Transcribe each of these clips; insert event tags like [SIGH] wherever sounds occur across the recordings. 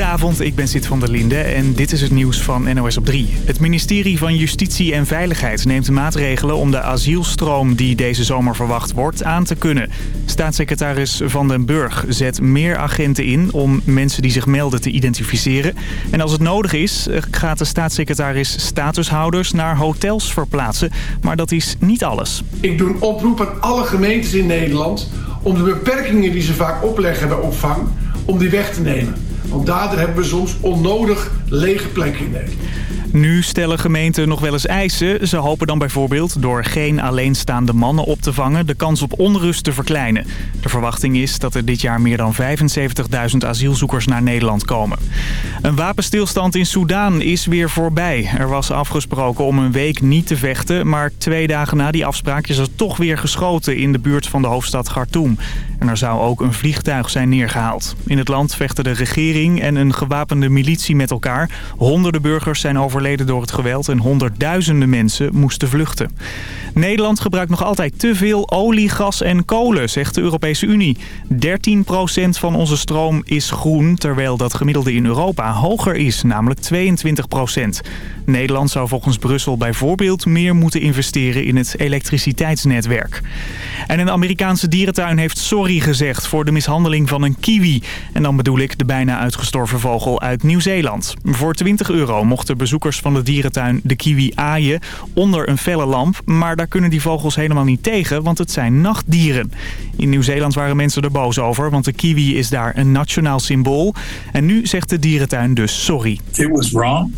Goedenavond, ik ben Sid van der Linde en dit is het nieuws van NOS op 3. Het ministerie van Justitie en Veiligheid neemt maatregelen om de asielstroom die deze zomer verwacht wordt aan te kunnen. Staatssecretaris Van den Burg zet meer agenten in om mensen die zich melden te identificeren. En als het nodig is gaat de staatssecretaris statushouders naar hotels verplaatsen. Maar dat is niet alles. Ik doe een oproep aan alle gemeentes in Nederland om de beperkingen die ze vaak opleggen bij opvang, om die weg te nemen. Want daardoor hebben we soms onnodig lege plekken in Nederland. Nu stellen gemeenten nog wel eens eisen. Ze hopen dan bijvoorbeeld door geen alleenstaande mannen op te vangen... de kans op onrust te verkleinen. De verwachting is dat er dit jaar meer dan 75.000 asielzoekers naar Nederland komen. Een wapenstilstand in Soedan is weer voorbij. Er was afgesproken om een week niet te vechten... maar twee dagen na die afspraak is er toch weer geschoten... in de buurt van de hoofdstad Khartoum. En er zou ook een vliegtuig zijn neergehaald. In het land vechten de regering en een gewapende militie met elkaar. Honderden burgers zijn overleden door het geweld en honderdduizenden mensen moesten vluchten. Nederland gebruikt nog altijd te veel olie, gas en kolen, zegt de Europese Unie. 13% van onze stroom is groen, terwijl dat gemiddelde in Europa hoger is, namelijk 22%. Nederland zou volgens Brussel bijvoorbeeld meer moeten investeren in het elektriciteitsnetwerk. En een Amerikaanse dierentuin heeft sorry gezegd voor de mishandeling van een kiwi. En dan bedoel ik de bijna uitgestorven vogel uit Nieuw-Zeeland. Voor 20 euro mochten bezoekers van de dierentuin de kiwi aaien onder een felle lamp. Maar daar kunnen die vogels helemaal niet tegen, want het zijn nachtdieren. In Nieuw-Zeeland waren mensen er boos over, want de kiwi is daar een nationaal symbool. En nu zegt de dierentuin dus sorry. It was wrong.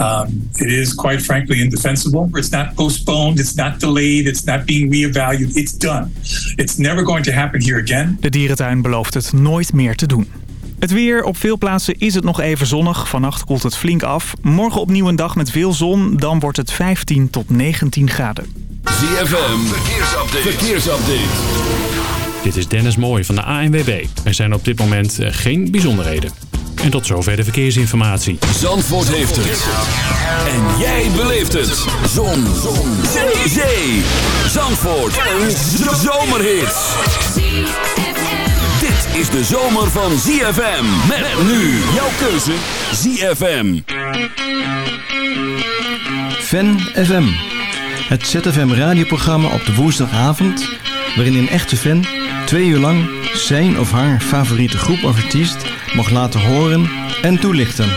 Um, it is quite frankly indefensible. It's not postponed, it's not delayed, it's not being reevaluated. It's done. It's never going to happen here again. De dierentuin belooft het nooit meer te doen. Het weer. Op veel plaatsen is het nog even zonnig. Vannacht koelt het flink af. Morgen opnieuw een dag met veel zon. Dan wordt het 15 tot 19 graden. ZFM. Verkeersupdate. Verkeersupdate. Dit is Dennis Mooij van de ANWB. Er zijn op dit moment eh, geen bijzonderheden. En tot zover de verkeersinformatie. Zandvoort heeft het. En jij beleeft het. Zon. Zon. Zee. Zee. Zandvoort. Een zomerhit. Is de zomer van ZFM. Met nu jouw keuze ZFM. Fan FM. Het ZFM radioprogramma op de woensdagavond... waarin een echte fan twee uur lang zijn of haar favoriete groep of artiest... mag laten horen en toelichten.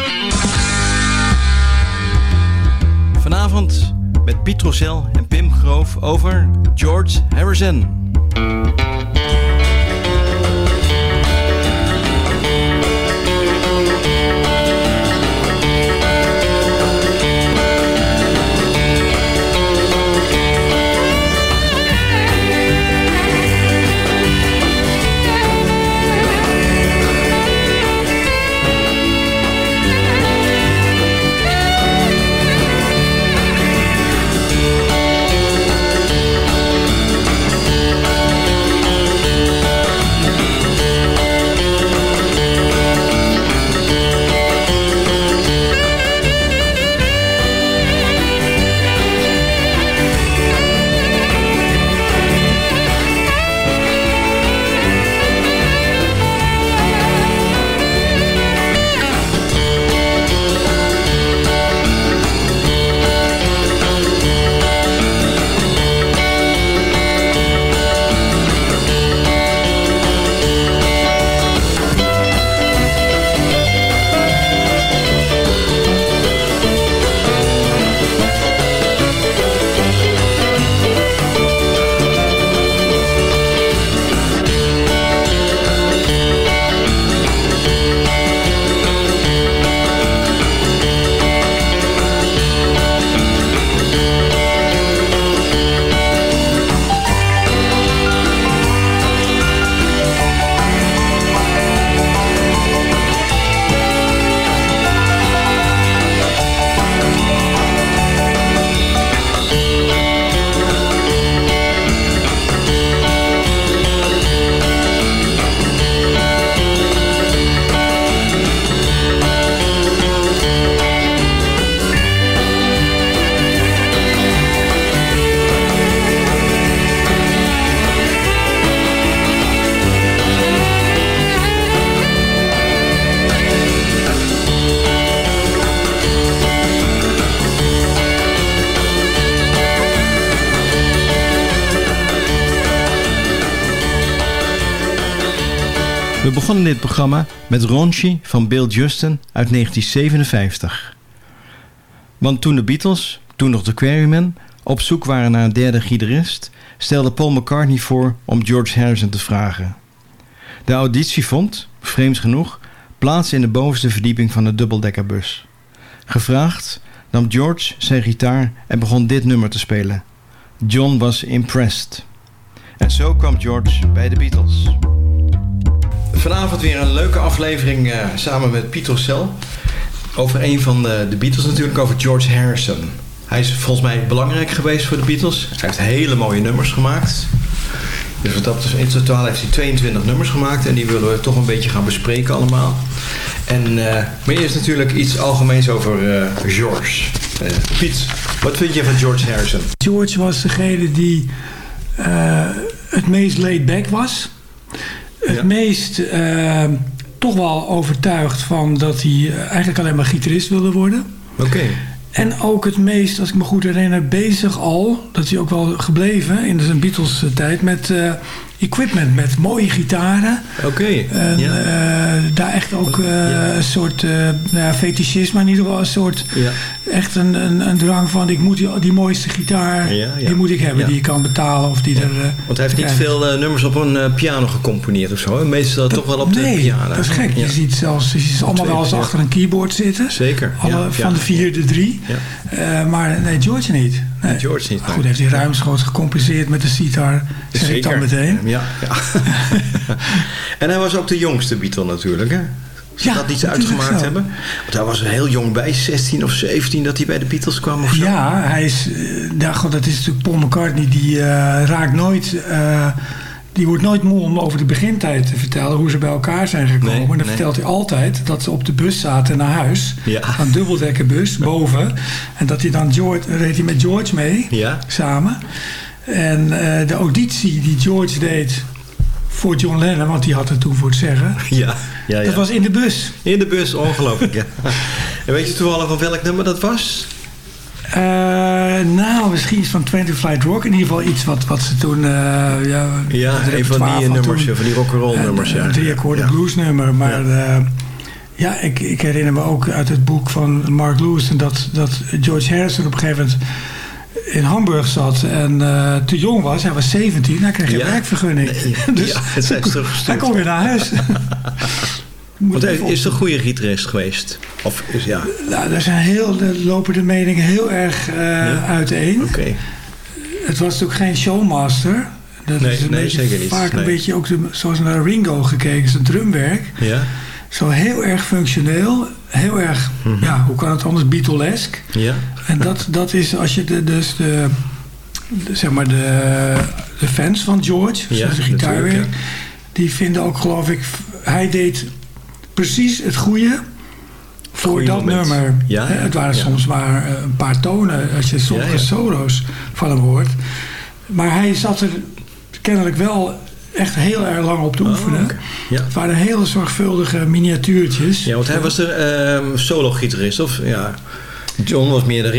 Vanavond met Piet Rossel en Pim Groof over George Harrison... programma met Raunchy van Bill Justin uit 1957. Want toen de Beatles, toen nog de Quarrymen, op zoek waren naar een derde gitarist, stelde Paul McCartney voor om George Harrison te vragen. De auditie vond, vreemd genoeg, plaats in de bovenste verdieping van de dubbeldekkerbus. Gevraagd nam George zijn gitaar en begon dit nummer te spelen. John was impressed. En zo kwam George bij de Beatles. Vanavond weer een leuke aflevering uh, samen met Pieter Cel. Over een van de, Beatles natuurlijk, over George Harrison. Hij is volgens mij belangrijk geweest voor de Beatles. Hij heeft hele mooie nummers gemaakt. Dus in totaal heeft hij 22 nummers gemaakt. En die willen we toch een beetje gaan bespreken allemaal. En, uh, maar eerst natuurlijk iets algemeens over uh, George. Piet, wat vind je van George Harrison? George was degene die het meest laid back was het ja. meest uh, toch wel overtuigd van dat hij eigenlijk alleen maar gitarist wilde worden. Oké. Okay. En ook het meest, als ik me goed herinner, bezig al, dat is hij ook wel gebleven in zijn Beatles tijd, met uh, equipment, met mooie gitaren. Oké. Okay. En ja. uh, daar echt ook uh, ja. een soort nou, fetischisme, maar in ieder geval een soort, ja. echt een, een, een, drang van, ik moet die, die mooiste gitaar, die moet ik hebben, die je kan betalen of die er... Want hij heeft niet veel nummers op een piano gecomponeerd of zo, meestal dat, toch wel op de piano. dat is gek. Je ziet zelfs, je ziet allemaal wel eens achter een keyboard zitten. Zeker. Alle, van de vier, de drie. Uh, maar nee, George niet. Nee. George niet. Goed, heeft hij ruimschoots gecompenseerd met de sitar. Zeg Zeker. ik dan meteen. Ja, ja. [LAUGHS] en hij was ook de jongste Beatle natuurlijk, hè? Als ja, dat niet uitgemaakt zo. hebben. Want hij was er heel jong bij, 16 of 17, dat hij bij de Beatles kwam of zo. Ja, hij is, ja, God, dat is natuurlijk Paul McCartney, die uh, raakt nooit... Uh, die wordt nooit moe om over de begintijd te vertellen hoe ze bij elkaar zijn gekomen. Nee, en dan nee. vertelt hij altijd dat ze op de bus zaten naar huis. Ja. Een dubbeldekkerbus [LAUGHS] boven. En dat hij dan George, reed hij met George mee ja. samen. En uh, de auditie die George deed voor John Lennon, want die had het toen voor het zeggen. Ja, [LAUGHS] ja, ja. Dat was in de bus. In de bus, ongelooflijk. ja. [LAUGHS] En weet je toevallig van welk nummer dat was? Uh, nou, misschien iets van 20 Flight Rock. In ieder geval iets wat, wat ze toen... Uh, ja, ja een van die nummers, toen, van die rock'n'roll nummers. Ja. Een drie akkoorden ja. blues nummer. Maar ja, ja ik, ik herinner me ook uit het boek van Mark Lewis... dat, dat George Harrison op een gegeven moment in Hamburg zat en uh, te jong was. Hij was 17, hij kreeg geen werkvergunning. Nee, [LAUGHS] dus ja, hij kon weer naar huis. [LAUGHS] Want hij is een goede gitarist geweest? Of is, ja. Nou, er zijn heel, de lopen de meningen heel erg uh, ja? uiteen. Oké. Okay. Het was natuurlijk geen showmaster. Dat nee, is een nee, beetje, zeker niet. vaak nee. een beetje ook de, zoals naar Ringo gekeken, zijn drumwerk. Ja. Zo heel erg functioneel. Heel erg, mm -hmm. ja, hoe kan het anders, Beatlesk. Ja. En dat, dat is als je de, dus de, de zeg maar de, de fans van George, ja, zijn gitaarwerk, ja. die vinden ook geloof ik, hij deed precies het goede voor Goeie dat moment. nummer. Ja, het waren ja. soms maar uh, een paar tonen als je sommige solo's van hem hoort. Maar hij zat er kennelijk wel echt heel erg lang op te Oh, oefenen. Ja. Het waren hele zorgvuldige miniatuurtjes. ja, want hij was de ehm solo-gitarist, of ja... John was meer de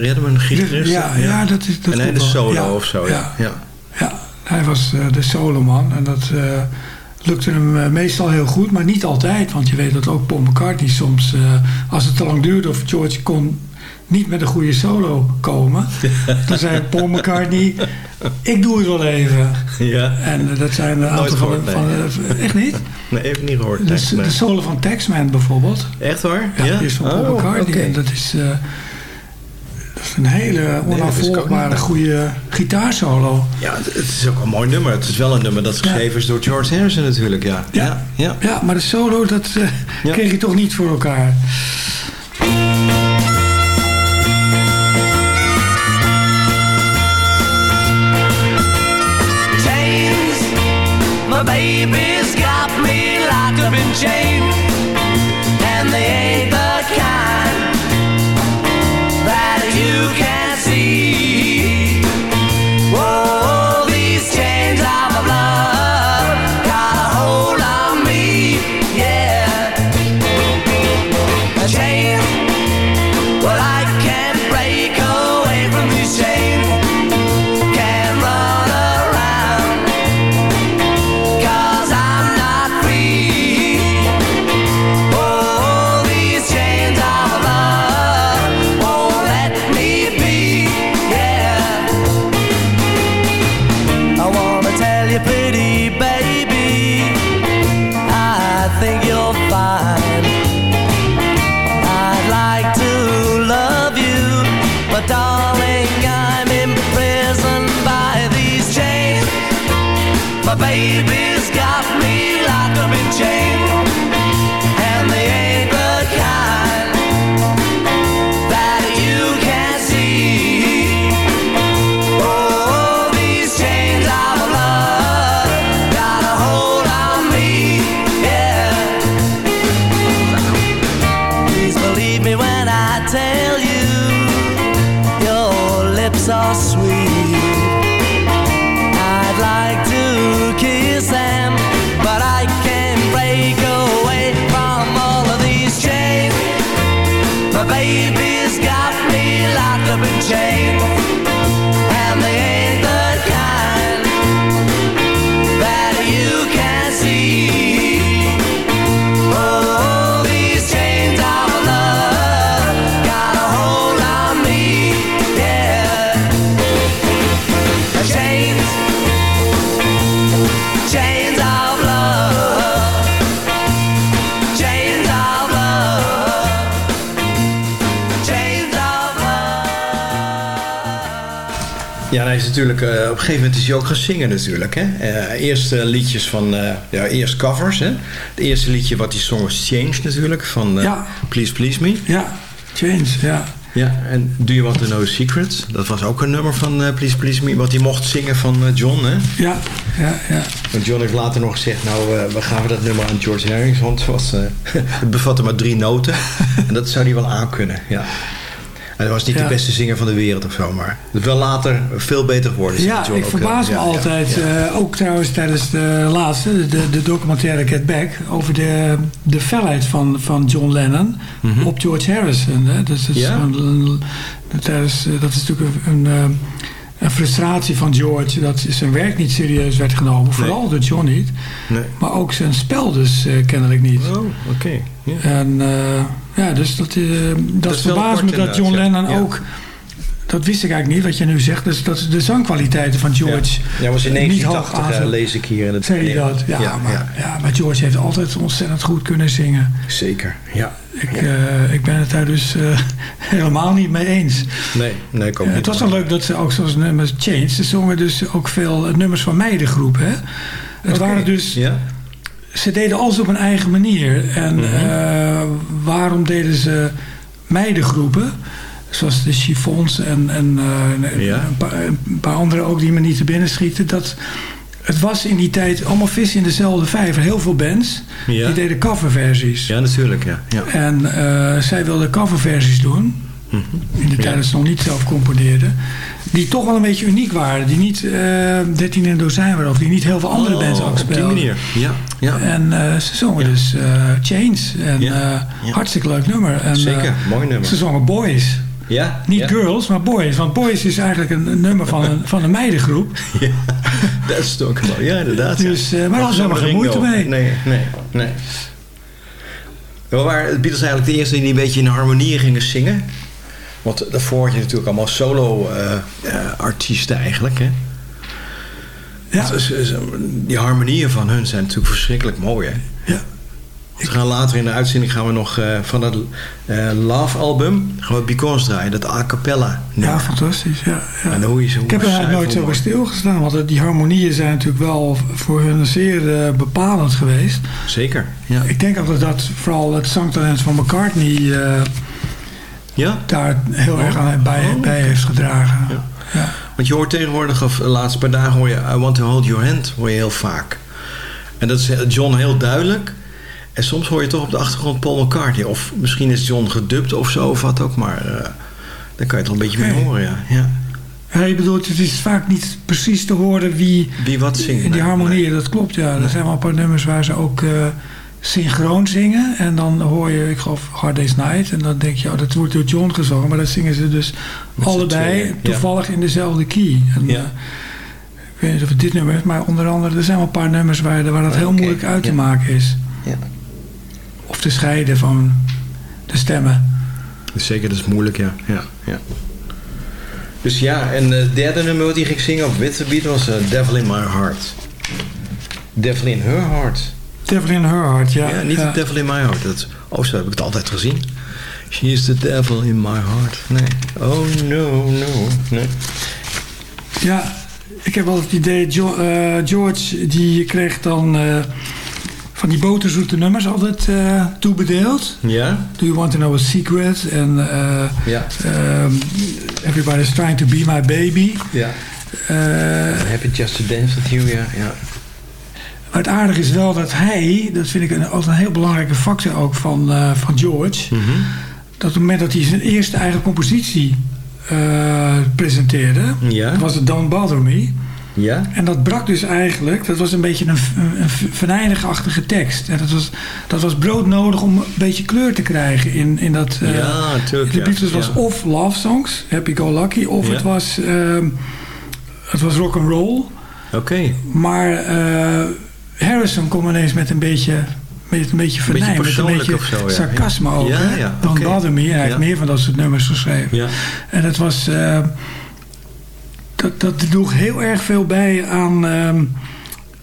ritme-gitarist. Ja, ja, dat is dat en hij de solo Ja, of zo, ja. ja. Ja, hij was uh, de soloman en dat uh, lukte hem uh, meestal heel goed, maar niet altijd. Want je weet dat ook Paul McCartney soms, als het te lang duurde of George kon niet met een goede solo komen, [LAUGHS] dan zei Paul McCartney, ik doe het wel even. Ja. En dat zijn een aantal van, gehoord, van nee, echt niet? Nee, even niet gehoord. De, nee. de solo van Taxman bijvoorbeeld. Echt waar? Ja, is van Paul Oh, McCartney. En dat is, dat is een hele onafvolgbare, goede gitaarsolo. Ja, het het is ook een mooi nummer. Het is wel een nummer dat geschreven is door George Harrison natuurlijk, ja. Ja, ja. ja. ja maar de solo, dat uh, Ja. kreeg je toch niet voor elkaar. chains. My baby's got me locked up in chains, is natuurlijk, eh, op een gegeven moment is hij ook gaan zingen natuurlijk. Hè? Eh, eerst liedjes van, eh, ja, eerst covers. Hè? Het eerste liedje wat hij zong was Change natuurlijk, van Ja. Please Please Me. Ja, Change, ja. Ja, en Do You Want To Know The Secret? Dat was ook een nummer van Please Please Me, wat hij mocht zingen van John. Hè? Ja, ja, ja. Want John heeft later nog gezegd, nou, we gaven dat nummer aan George Harrison, want het, was, [LAUGHS] het bevatte maar drie noten. [LAUGHS] en dat zou hij wel aankunnen, ja. Hij was niet Ja. de beste zinger van de wereld of zo, maar wel later veel beter geworden. Ja, ik verbaas eh, me altijd, eh, ook trouwens tijdens de laatste, de, de documentaire Get Back, over de, de felheid van, van John Lennon op George Harrison. Hè. Dus dat, is Mhm. Een- tijdens, eh, dat is natuurlijk een, een, een frustratie van George dat zijn werk niet serieus werd genomen. Vooral door John niet, Nee. maar ook zijn spel dus eh, kennelijk niet. Oh, oké. Ja. En eh, ja, dus dat, eh, dat, wel verbaast me dat John. Lennon Ja. ook... Dat wist ik eigenlijk niet, wat je nu zegt. Dus dat de zangkwaliteiten van George Ja, was in niet hoog 1980 eh, aanzet. lees ik hier in het... Zeg je dat? Ja, ja, maar, ja. maar George heeft altijd ontzettend goed kunnen zingen. Zeker, ja. Ik, eh, ik ben het daar dus [LAUGHS] helemaal niet mee eens. Nee, nee, ik ook niet. het was wel leuk dat ze ook zoals nummers Change... ze zongen dus ook veel nummers van meidengroepen. Hè? Het waren dus... Ja? Ze deden alles op een eigen manier. En Mhm. eh, waarom deden ze meidengroepen? Zoals de chiffons en, en eh, Ja. een, paar, een paar andere ook die me niet te binnen schieten. Dat, het was in die tijd allemaal vis in dezelfde vijver. Heel veel bands Ja. die deden coverversies. Ja, natuurlijk, ja. ja. En eh, zij wilden coverversies doen. In de tijd dat ze nog niet zelf componeerden. Die toch wel een beetje uniek waren. Die niet eh 13 in een dozijn waren. Of die niet heel veel andere Oh, bands ook op die speelden. manier. Ja, ja. En eh, ze zongen dus eh Chains. En Ja, eh, ja. hartstikke leuk nummer. En, Zeker, eh, mooi nummer. Ze zongen Boys. Ja? Niet ja. girls, maar boys. Want boys is eigenlijk een, een nummer van een, [LAUGHS] van een meidengroep. Ja, dat is toch wel. Ja, inderdaad. Dus, eh, maar daar was helemaal geen moeite mee. Nee, nee, nee. Waren de Beatles eigenlijk de eerste die een beetje in harmonie gingen zingen. Want daarvoor had je natuurlijk allemaal solo-artiesten eigenlijk. Hè? Ja, Dus, dus, die harmonieën van hun zijn natuurlijk verschrikkelijk mooi. Hè? ja. We gaan later in de uitzending gaan we nog eh, van dat eh, Love album gaan we Because draaien, dat a cappella. ja fantastisch. Ja, ja. En hoe je zo Ik heb er eigenlijk nooit zo bij stilgestaan. Want die harmonieën zijn natuurlijk wel voor hun zeer eh, bepalend geweest. Zeker, ja. Ik denk altijd dat vooral het zangtalent van McCartney eh, Ja? daar heel erg aan bij, Oh, bij heeft gedragen. Ja. Ja. Want je hoort tegenwoordig, of de laatste paar dagen hoor je I want to hold your hand, hoor je heel vaak. En dat is John heel duidelijk. En soms hoor je toch op de achtergrond Paul McCartney. Of misschien is John gedubt of zo, of wat ook. Maar eh daar kan je toch een beetje mee Oké. horen, ja. ja. Ja, je bedoelt, het is vaak niet precies te horen wie Wie wat zingt. in die nee, harmonieën, dat klopt ja. Er zijn wel een paar nummers waar ze ook eh, synchroon zingen. En dan hoor je, ik geloof, Hard Day's Night. En dan denk je, oh, dat wordt door John gezongen. Maar dat zingen ze dus Met allebei ja. toevallig in dezelfde key. En, Ja. eh, ik weet niet of het dit nummer is, maar onder andere, er zijn wel een paar nummers waar, waar dat heel moeilijk uit te ja. maken is. Ja. Of te scheiden van de stemmen. Dus zeker, dat is moeilijk, ja. ja, ja. Dus ja, en het derde nummer wat hij ging zingen op With the Beat was eh, Devil in My Heart. Devil in Her Heart. Devil in Her Heart, ja. Ja, niet ja. The Devil in My Heart. Dat, oh, zo heb ik het altijd gezien. She is the devil in my heart. Nee. Oh, no, no. Nee. Ja, ik heb wel het idee, Jo- eh, George die kreeg dan eh, van die boterzoete nummers altijd eh, toebedeeld. Ja? Do you want to know a secret? En Ja. ehm, Everybody's trying to be my baby. Ja. Happy just to dance with you, ja. ja. Maar het aardige is wel dat hij, dat vind ik een, altijd een heel belangrijke factor ook van, eh, van George. Mhm. Dat op het moment dat hij zijn eerste eigen compositie eh, presenteerde, Ja. was het Don't Bother Me. Ja? En dat brak dus eigenlijk, dat was een beetje een, een, tekst. En dat was, dat was broodnodig om een beetje kleur te krijgen in, in dat... eh, Ja, natuurlijk, De ja. Beatles was Ja. of love songs, Happy Go Lucky, of Ja. het was, ehm het was rock and roll. Oké. Maar Harrison kwam ineens met een beetje... Met een beetje met een beetje zo, ja. sarcasme Ja. ook. Ja, oké. Bother Me. En hij heeft meer van dat soort nummers geschreven. Ja. En het was... eh, dat, dat droeg heel erg veel bij aan, ehm,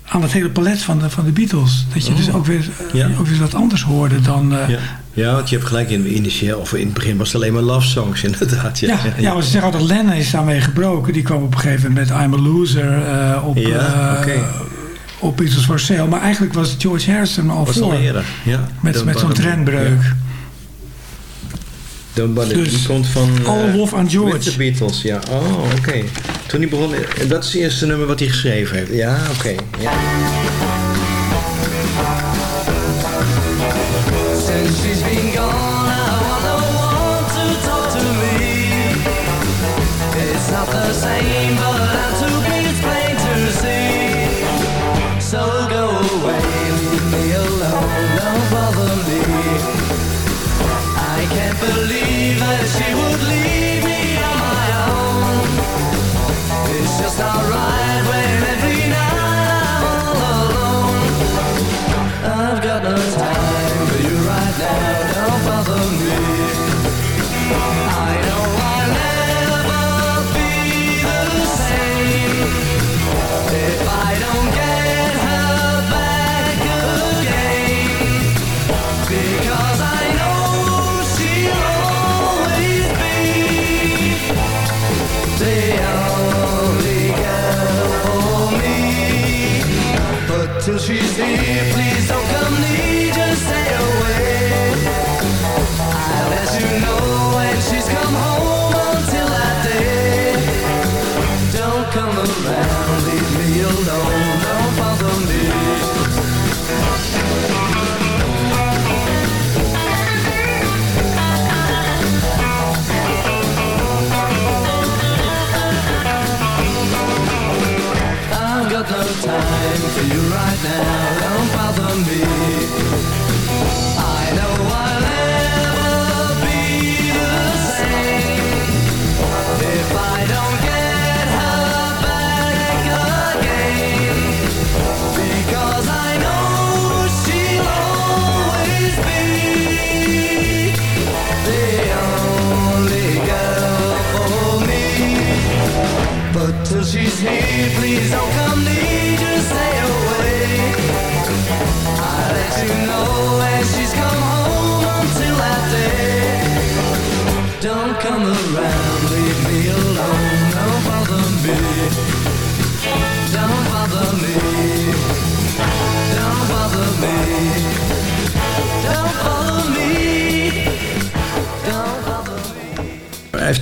aan het hele palet van de, van de Beatles. Dat je dus ook weer, eh, Ja. ook weer wat anders hoorde dan... eh, Ja. ja, want je hebt gelijk in, initieel, of in het begin was het alleen maar love songs [LAUGHS] inderdaad. Ja, ja, ze zeggen altijd, Lennon is daarmee gebroken. Die kwam op een gegeven moment met I'm a Loser op, Ja, oké. Op Beatles for Sale. Maar eigenlijk was George Harrison al was voor. al eerder. Ja. Met, met zo'n trendbreuk. Ja. Don't Bother. Dus, Die komt van... eh, All Love aan George. The Beatles, ja. Oh, oké. Toen hij begon... en Dat is het eerste nummer wat hij geschreven heeft. Ja, oké. Ja.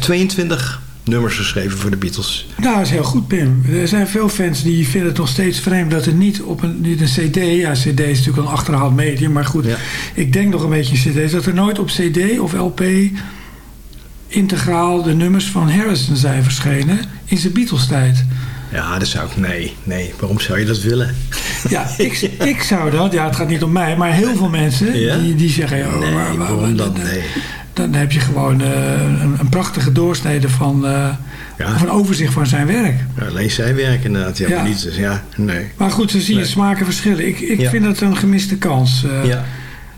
22 nummers geschreven voor de Beatles. Nou, dat is heel goed, Pim. Er zijn veel fans die vinden het nog steeds vreemd dat er niet op een, niet een CD, ja, CD is natuurlijk een achterhaald medium, maar goed, Ja. ik denk nog een beetje CD's, dat er nooit op CD of LP integraal de nummers van Harrison zijn verschenen in zijn Beatles-tijd. Ja, dat zou ik... Nee, nee. Waarom zou je dat willen? Ja, ik, ik zou dat, ja, het gaat niet om mij, maar heel veel mensen Ja? die, die zeggen, ja, Nee, waar- waar- waarom dan, Nee. Dan heb je gewoon eh, een, een prachtige doorsnede van, eh, Ja. of een overzicht van zijn werk. Ja, alleen zijn werk inderdaad. Ja, Ja. maar niet. Dus ja, nee. Maar goed, zo zie je Nee. smaken verschillen. Ik, ik vind dat een gemiste kans eh,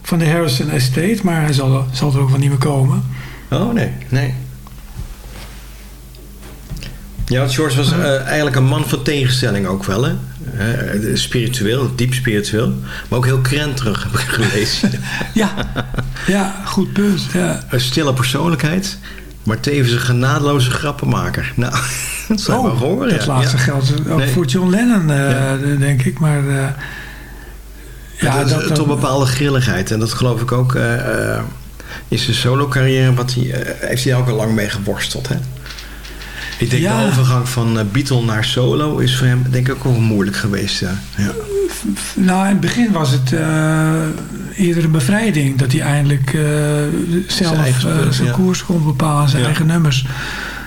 van de Harrison Estate, maar hij zal, zal er ook wel niet meer komen. Oh, nee, nee. Ja, George was eigenlijk een man van tegenstelling ook wel, hè? Eh, spiritueel, diep spiritueel. Maar ook heel krenterig, [LAUGHS] heb ik gelezen. Ja, ja goed punt. Ja. een stille persoonlijkheid, maar tevens een genadeloze grappenmaker. Nou, [LAUGHS] dat we gehoord. dat ja. laatste Ja. geldt ook Nee. voor John Lennon, eh, Ja. denk ik. Maar eh, Ja, dat, dat- tot een bepaalde grilligheid. En dat geloof ik ook eh, eh, in zijn solo-carrière wat hij, eh, heeft hij ook al lang mee geworsteld. Hè? Ik denk Ja. de overgang van eh, Beatle naar solo is voor hem denk ik ook moeilijk geweest. Ja. Ja. Nou, in het begin was het eh, eerder een bevrijding. Dat hij eindelijk eh, zelf eigen zijn ja. koers kon bepalen, zijn eigen nummers.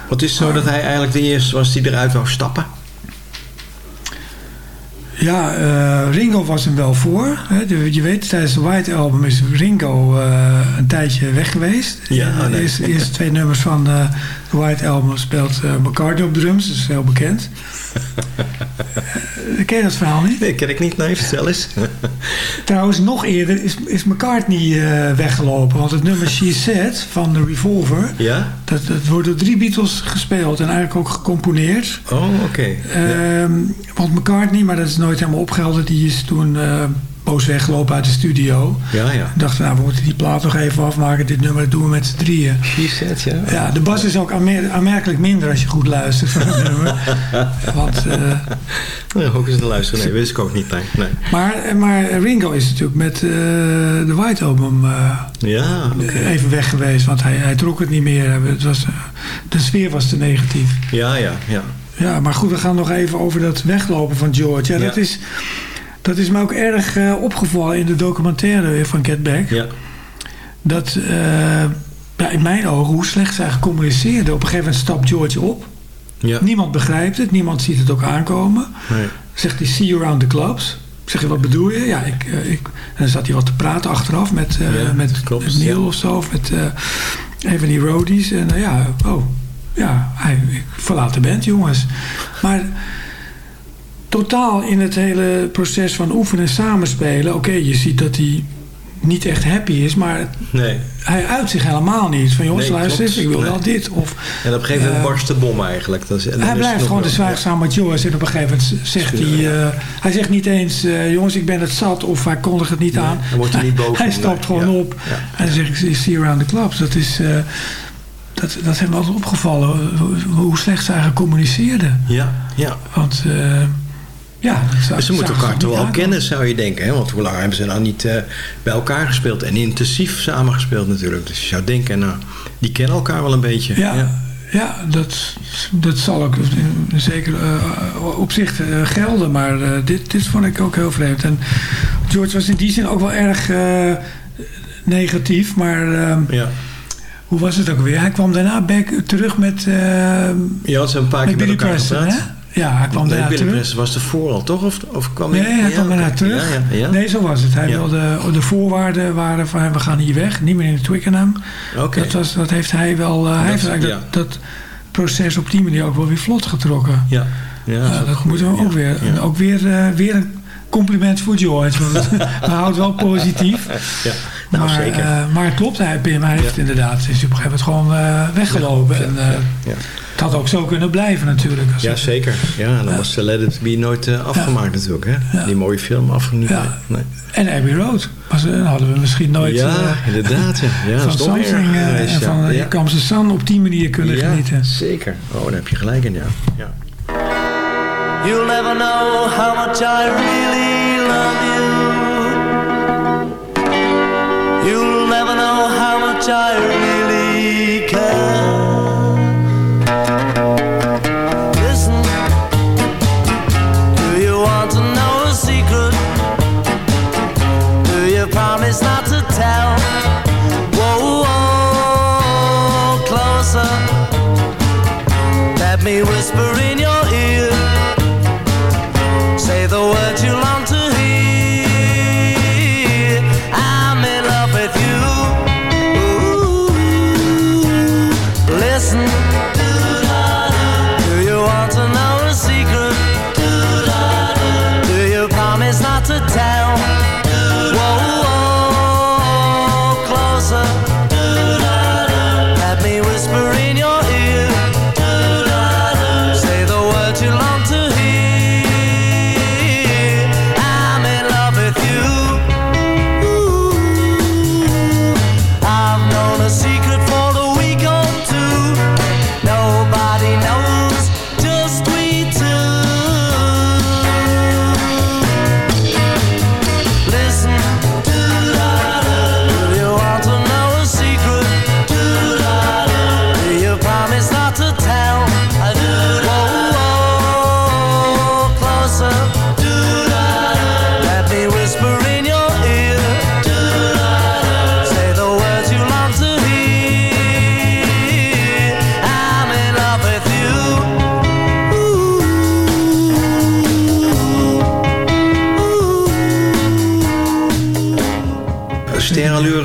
Het is zo dat hij eigenlijk de eerste was die eruit wou stappen. Ja, Ringo was hem wel voor. Hè. Je weet, tijdens de White Album is Ringo een tijdje weg geweest. Ja, de nee. eerste, eerste twee nummers van de White Album speelt eh McCartney op drums. Dat is heel bekend. [LAUGHS] Eh, ken je dat verhaal niet? Nee, ken ik niet. Nee, vertel eens. [LAUGHS] Trouwens, nog eerder is, is McCartney eh, weggelopen. Want het nummer She Said van de Revolver... ja? Dat, dat wordt door drie Beatles gespeeld en eigenlijk ook gecomponeerd. Oh, oké. Ja. Ehm, want McCartney, maar dat is nooit helemaal opgehelderd. Die is toen boos weggelopen uit de studio. Ja, ja. dacht, nou, we moeten die plaat nog even afmaken. Dit nummer dat doen we met z'n drieën. Said, ja. Ja, de bas is ook aanmer- aanmerkelijk minder als je goed luistert van het [LAUGHS] nummer. Want, eh, Nee, ook eens te luisteren. Nee, wist ik ook niet. Nee. maar, maar Ringo is natuurlijk met eh, de White Album eh, Ja, even weg geweest. Want hij, hij trok het niet meer. Het was, de sfeer was te negatief. Ja, ja, ja. Ja, maar goed, we gaan nog even over dat weglopen van George. Ja, Ja. Dat, is, dat is me ook erg eh, opgevallen in de documentaire van Get Back. Ja, Dat, eh, ja, in mijn ogen, hoe slecht zij gecommuniceerden. Op een gegeven moment stapt George op. ja. Niemand begrijpt het, niemand ziet het ook aankomen. Nee. Zegt hij, see you around the clubs. Zeg je, wat bedoel je? Ja, ik, eh, ik, en dan zat hij wat te praten achteraf met, Ja, met, klopt, Neil of zo. Of met een van die roadies. En ja, oh, ja, hij, ik verlaat de band, jongens. Maar totaal in het hele proces van oefenen en samenspelen... Oké, je ziet dat hij niet echt happy is, maar nee. hij uit zich helemaal niet. Van jongens, Nee, luister eens, ik wil Nee. wel dit. Of, En op een gegeven moment Eh, barst de bom eigenlijk. Dat is, hij blijft gewoon de wel- zwijgzame Joyce. En op een gegeven moment zegt hij... eh, hij zegt niet eens... eh, jongens, ik ben het zat. Of hij kondigt het niet aan. dan wordt hij niet [LAUGHS] boos hij stapt gewoon Ja. op. Ja. En dan zegt hij... See you around the clubs. Dat is... dat, dat heeft me altijd opgevallen. hoe- Hoe slecht ze eigenlijk communiceerden. Ja, ja. Want... eh, ja, zou- Dus ze moeten elkaar toch wel kennen, zou je denken. Hè? Want hoe lang hebben ze nou niet eh, bij elkaar gespeeld? En intensief samengespeeld natuurlijk. Dus je zou denken, nou, die kennen elkaar wel een beetje. Ja, ja. dat, dat zal ook zeker eh, op zich eh, gelden. Maar eh, dit, dit vond ik ook heel vreemd. En George was in die zin ook wel erg eh, negatief. Maar eh, ja. hoe was het ook weer? Hij kwam daarna back, terug met, eh had ze een paar keer met elkaar Preston. Hè? Ja, hij kwam daarna terug. Was ervoor al, toch? Of, of kwam Nee, hij ja, kwam daarna terug. Ja, ja, ja. Nee, zo was het. Hij wilde, de voorwaarden waren van we gaan hier weg. Niet meer in Twickenham. Oké. Dat, was, dat heeft hij wel... eh, hij heeft eigenlijk dat, dat proces op die manier ook wel weer vlot getrokken. Ja, ja, is dat moeten we ook weer. ook weer, eh, weer een compliment voor George. Want [LAUGHS] hij houdt wel positief. Ja, nou maar, zeker. eh, maar het klopt, hij, Pim, hij heeft Ja. inderdaad is op een gegeven moment gewoon eh, weggelopen. Ja, en, eh, ja. Het had ook zo kunnen blijven natuurlijk. Als Ja, het- zeker. Ja, dan Ja. was de Let It Be nooit eh, afgemaakt natuurlijk. Hè? Ja. Die mooie film afgemaakt. Ja. Nee. En Abbey Road. Was, eh, hadden we misschien nooit Ja, eh, inderdaad. Ja. Van eh, geweest, en ja. van ja. Kamse San op die manier kunnen Ja, genieten. zeker. Oh, daar heb je gelijk in, ja. ja. You'll never know how much I really love you.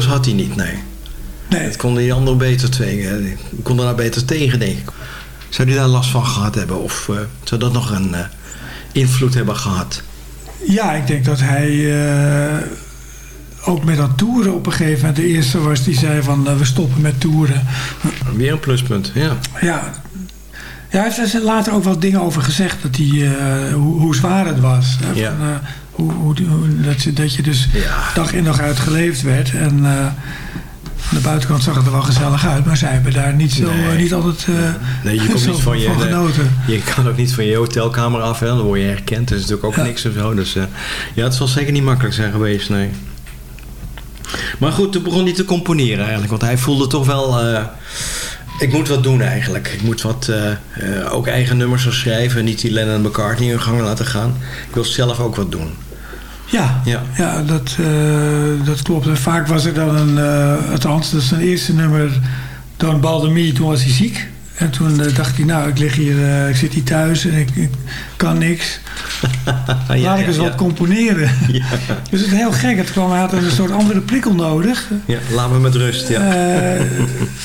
Had hij niet, nee. Nee, Dat konden die anderen beter tegen. Konden daar beter tegen, denk ik. Zou die daar last van gehad hebben? Of eh, zou dat nog een eh, invloed hebben gehad? Ja, ik denk dat hij eh, ook met dat toeren op een gegeven moment de eerste was die zei van we stoppen met toeren. Weer een pluspunt, ja. Ja, Ja, hij heeft er later ook wel dingen over gezegd. Dat hij, hoe, hoe zwaar het was. Hè, Ja. van, hoe, hoe, hoe- dat, je, dat je dus dag in dag uit geleefd werd. En eh, aan de buitenkant zag het er wel gezellig uit. Maar zij hebben daar niet, zo, Nee. eh, niet altijd eh, Nee, je komt [LAUGHS] niet van je, van nee, genoten. je kan ook niet van je hotelkamer af, hè? dan word je herkend. Dat is natuurlijk ook Ja. niks en zo. Dus ja, het zal zeker niet makkelijk zijn geweest, nee. Maar goed, toen begon hij te componeren eigenlijk. Want hij voelde toch wel... ik moet wat doen eigenlijk. Ik moet wat, ook eigen nummers gaan schrijven. Niet die Lennon en McCartney in gang laten gaan. Ik wil zelf ook wat doen. Ja, Ja. ja. dat, eh, dat klopt. En vaak was er dan een... eh althans, dat is zijn eerste nummer... Don't Bother Me, toen was hij ziek. En toen eh, dacht hij, nou, ik lig hier, eh, ik zit hier thuis en ik, ik kan niks. [LAUGHS] Ja, Laat ik eens ja. wat componeren. [LAUGHS] [LAUGHS] Dus het is heel gek. Het kwam, hij had een soort andere prikkel nodig. Ja, laat me met rust, ja. eh,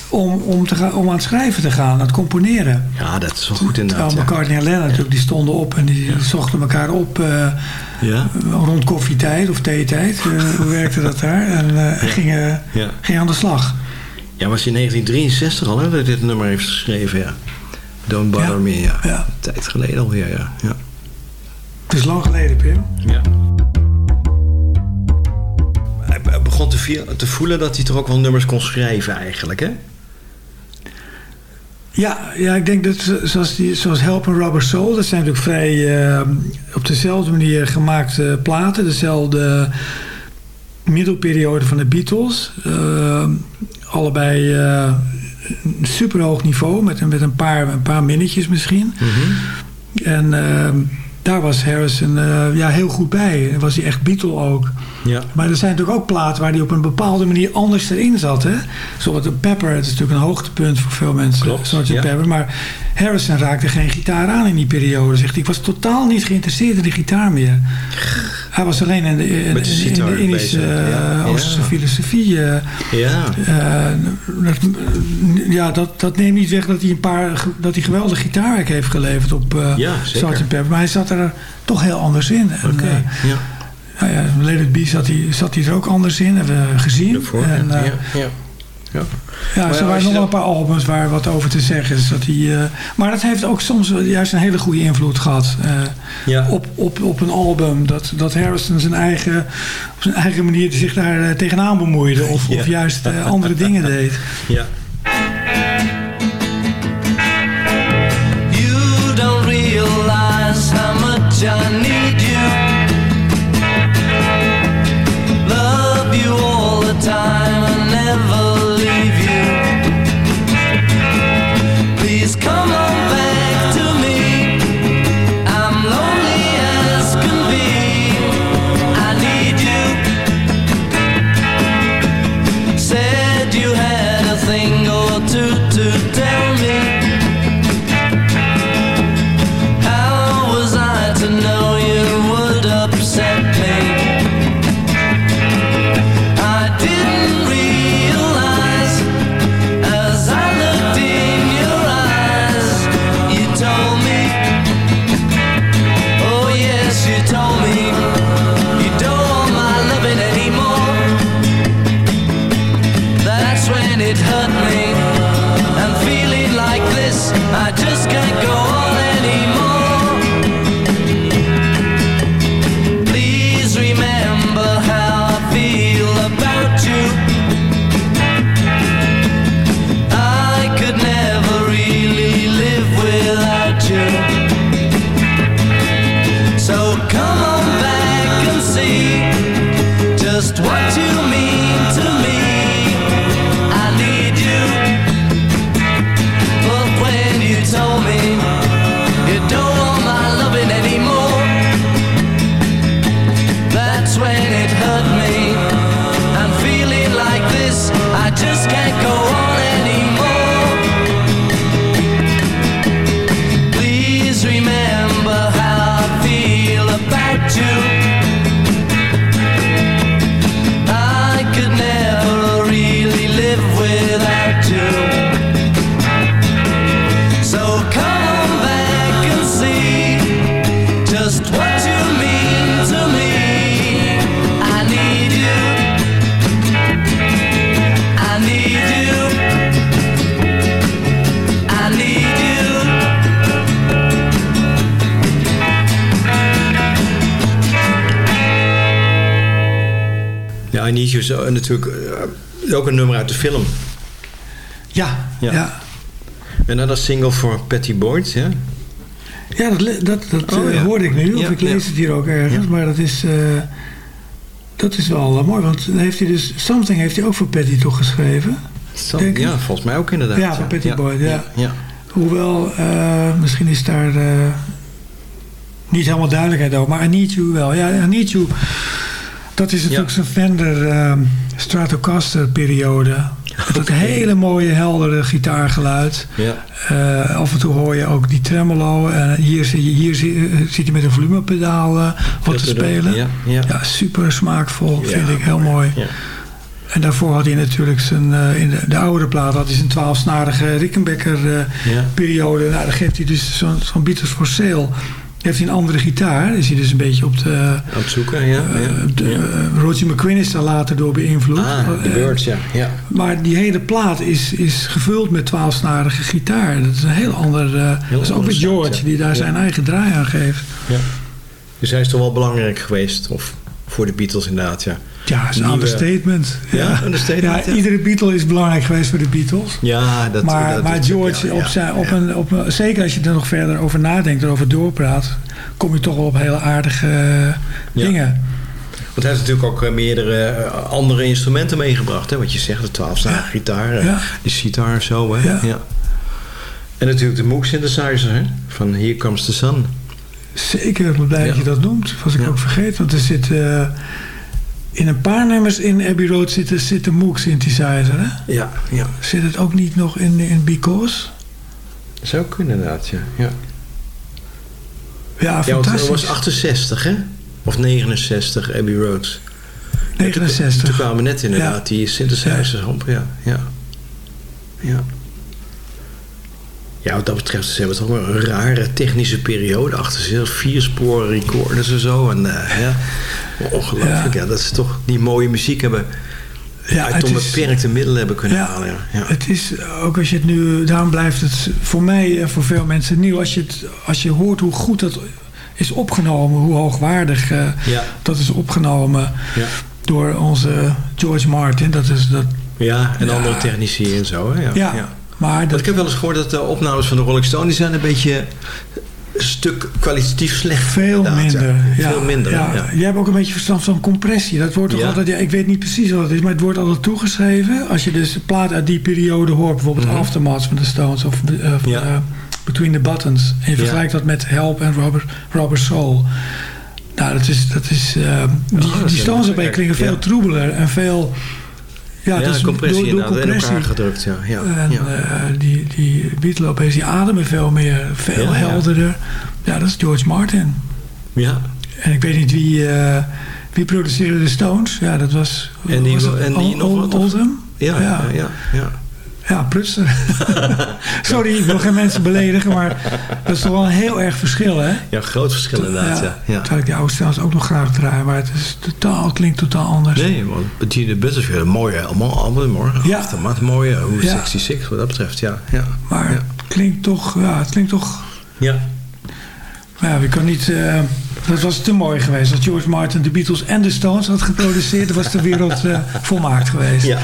om, om, te gaan, om aan het schrijven te gaan, aan het componeren. ja, dat is wel goed Terwijl inderdaad. Ja. McCartney en Lennon natuurlijk, die stonden op en die zochten elkaar op Ja, rond koffietijd of theetijd. Eh, hoe werkte dat daar? En gingen, gingen aan de slag. Ja, was in 1963 al hè, dat hij dit nummer heeft geschreven, ja. Don't Bother Ja. Me, ja. Ja. Een tijd geleden alweer, ja. ja. Het is lang geleden, Pim. Ja. Hij be- begon te, voelen dat hij toch ook wel nummers kon schrijven eigenlijk, hè? Ja, ja, ik denk dat zo- zoals, die, zoals Help and Rubber Soul... dat zijn natuurlijk vrij eh, op dezelfde manier gemaakte platen. Dezelfde middelperiode van de Beatles. Eh, allebei eh, een superhoog niveau met, een- met een, paar, een paar minnetjes misschien. En eh, daar was Harrison eh, ja, heel goed bij. Was hij echt Beatle ook. Ja. Maar er zijn natuurlijk ook platen waar hij op een bepaalde manier anders erin zat. Hè? Zoals een Pepper, het is natuurlijk een hoogtepunt voor veel mensen. Klopt, Sgt. ja. Pepper. Maar Harrison raakte geen gitaar aan in die periode. Zegt, hij. ik was totaal niet geïnteresseerd in de gitaar meer. Hij was alleen in de, in, de de Indische eh, Oosterse Ja. filosofie. eh, Ja. eh, dat, ja, dat, dat neemt niet weg dat hij een paar dat hij geweldig gitaarwerk heeft geleverd op eh Ja. Sgt. Pepper. Maar hij zat er toch heel anders in. En, Oké, eh, ja. nou ja, Let It Be zat hij, zat hij er ook anders in, hebben we gezien. En, ja. ja, ja. ja. Maar er waren nog wel een paar albums waar wat over te zeggen is. Dat hij, eh, maar dat heeft ook soms juist een hele goede invloed gehad eh, Ja. op, op, op een album. Dat, dat Harrison zijn eigen, op zijn eigen manier zich daar eh, tegenaan bemoeide. Of, Ja. of juist andere dingen deed. ja. You don't realize how much I natuurlijk eh, ook een nummer uit de film. Ja, Ja. ja. En dan dat single voor Patty Boyd, ja? Ja, dat, dat, dat Oh, eh, ja. hoorde ik nu. Of Ja, ik lees het hier ook ergens. Maar dat is, eh, dat is wel mooi. Want dan heeft hij dus... Something heeft hij ook voor Patty toch geschreven. Zo, Denk ik. ja, volgens mij ook inderdaad. Ja, van Patty Boyd, ja. ja. Hoewel, misschien is daar niet helemaal duidelijkheid over. Maar I Need You wel. Ja, I Need You... Dat is natuurlijk zo'n Fender eh, Stratocaster periode. Met dat hele mooie, heldere gitaargeluid. Ja. Eh, af en toe hoor je ook die tremolo. En hier, zie je, hier zit hij met een volumepedaal eh, wat te spelen. Ja, ja. Ja, super smaakvol, vind ik heel mooi. Ja. En daarvoor had hij natuurlijk zijn, eh, in de, de oudere plaat had hij zijn twaalfsnarige Rickenbacker periode. Nou, dan geeft hij dus zo'n zo'n Beatles for Sale. Heeft hij een andere gitaar. Is hij dus een beetje op de... Aan het zoeken, ja. eh, ja. eh, Roger McQuinn is daar later door beïnvloed. Ah, de Eh, Birds, ja. ja. maar die hele plaat is, is gevuld met twaalfsnarige gitaar. Dat is een heel ander... eh, dat is ook weer George ja. die daar zijn eigen draai aan geeft. ja. Dus hij is toch wel belangrijk geweest, of voor de Beatles inderdaad, ja. Ja, dat is een understatement. Ja, understatement, Ja, ja. iedere Beatle is belangrijk geweest voor de Beatles. Ja, dat maar, dat, maar George, ja, op zijn, op een, op een, zeker als je er nog verder over nadenkt, erover doorpraat, kom je toch wel op hele aardige eh, dingen. Want hij heeft natuurlijk ook eh, meerdere eh, andere instrumenten meegebracht. Hè? Wat je zegt, de 12 Ja. gitaar, eh, de sitar of zo. Hè? Ja. En natuurlijk de Moog synthesizer hè? van Here Comes the Sun. Zeker, ik ben blij dat je dat noemt. Was ik ook vergeten. Want er zit eh, in een paar nummers in Abbey Road zit, er- zit een Moog synthesizer. Hè? Ja, ja. Zit het ook niet nog in, in Because? Zou kunnen inderdaad, ja. Ja, Ja, fantastisch. was 68 hè? Of 69 Abbey Road. Toen 69. kwamen net inderdaad die synthesizers op, ja. Ja. Ja. Ja, wat dat betreft, ze hebben toch een rare technische periode achter zich. Vier sporen recorders en zo. En eh, ja, ongelooflijk. Ja. dat ze toch die mooie muziek hebben. Ja, uit onbeperkte middelen hebben kunnen Ja, halen. Ja. Ja. Het is ook als je het nu, daarom blijft het voor mij en voor veel mensen nieuw. Als je, het, als je hoort hoe goed dat is opgenomen, hoe hoogwaardig eh, dat is opgenomen door onze George Martin. Dat is dat, ja, en andere technici en zo. Hè? Ja. Maar dat, ik heb wel eens gehoord dat de opnames van de Rolling Stones die zijn een beetje een stuk kwalitatief slecht. veel minder. Ja. Veel minder. Ja. Ja. Jij hebt ook een beetje verstand van compressie. Dat wordt toch Ja. altijd, ja, ik weet niet precies wat het is, maar het wordt altijd toegeschreven. Als je dus plaat uit die periode hoort, bijvoorbeeld Mhm. Aftermath van de Stones of eh, eh, Between the Buttons. En je vergelijkt dat met Help en Robert, Robert Soul. Nou, dat is, dat is, eh, die, dat die is Stones erbij klinken veel troebeler en veel... Ja, Ja, dat is compressie door, door in compressie. elkaar gedrukt. Ja. Ja. En ja. eh, die, die Beatle die ademen veel meer, veel Ja, helderder. Ja, dat is George Martin. ja. En ik weet niet wie, eh, wie produceerde de Stones. Ja, dat was... En die- was en die nog wat? Oldham? Ja, ja, Ja. Ja, ja. Ja, Prutser. Sorry, ik wil geen mensen beledigen, maar dat is toch wel een heel erg verschil, hè? Ja, groot verschil inderdaad. Ja. Ja. Terwijl ik die oude ook nog graag draai, maar het is totaal, klinkt totaal anders. Nee, man. Bettina Butterfield, een mooie allemaal, allemaal morgen. Ja. Mooie. Hoe Ja. 66 wat dat betreft, ja. Ja. Maar ja. het klinkt toch, ja, het klinkt toch... ja. Maar ja, we kan niet... eh, dat was te mooi geweest. Als George Martin de Beatles en de Stones had geproduceerd... dan was de wereld eh, volmaakt geweest. ja.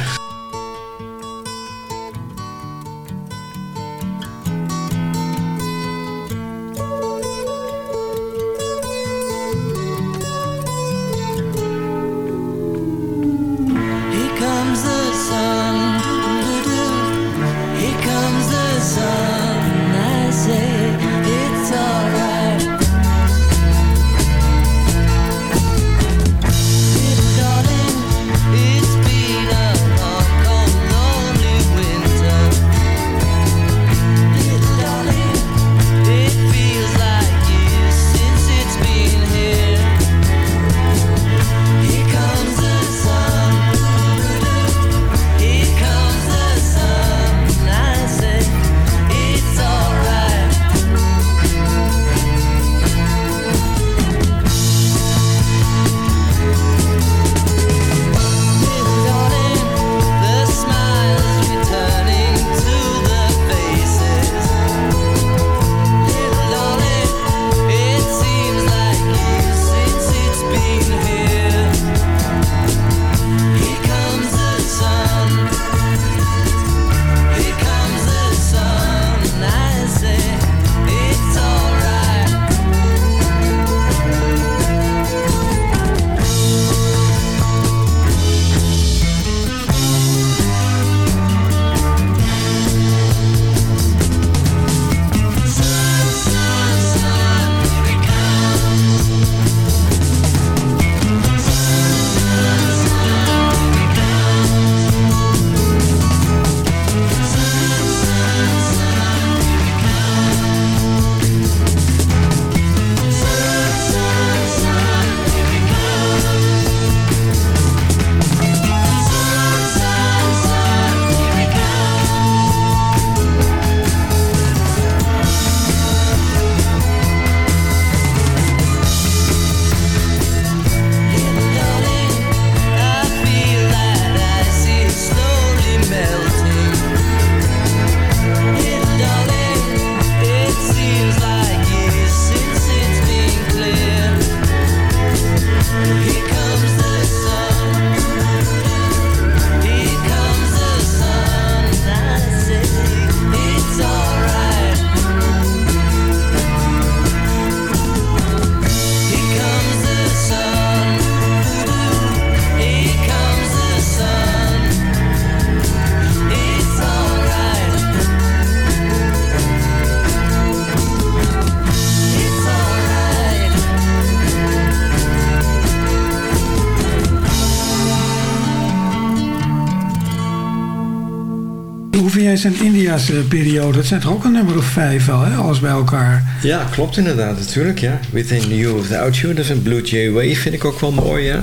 Jij zijn India's eh, periode? Dat zijn toch ook een nummer of vijf wel, hè? Alles bij elkaar. Ja, klopt inderdaad, natuurlijk, ja. Within You Without You, dat is een Blue Jay Way, vind ik ook wel mooi, ja.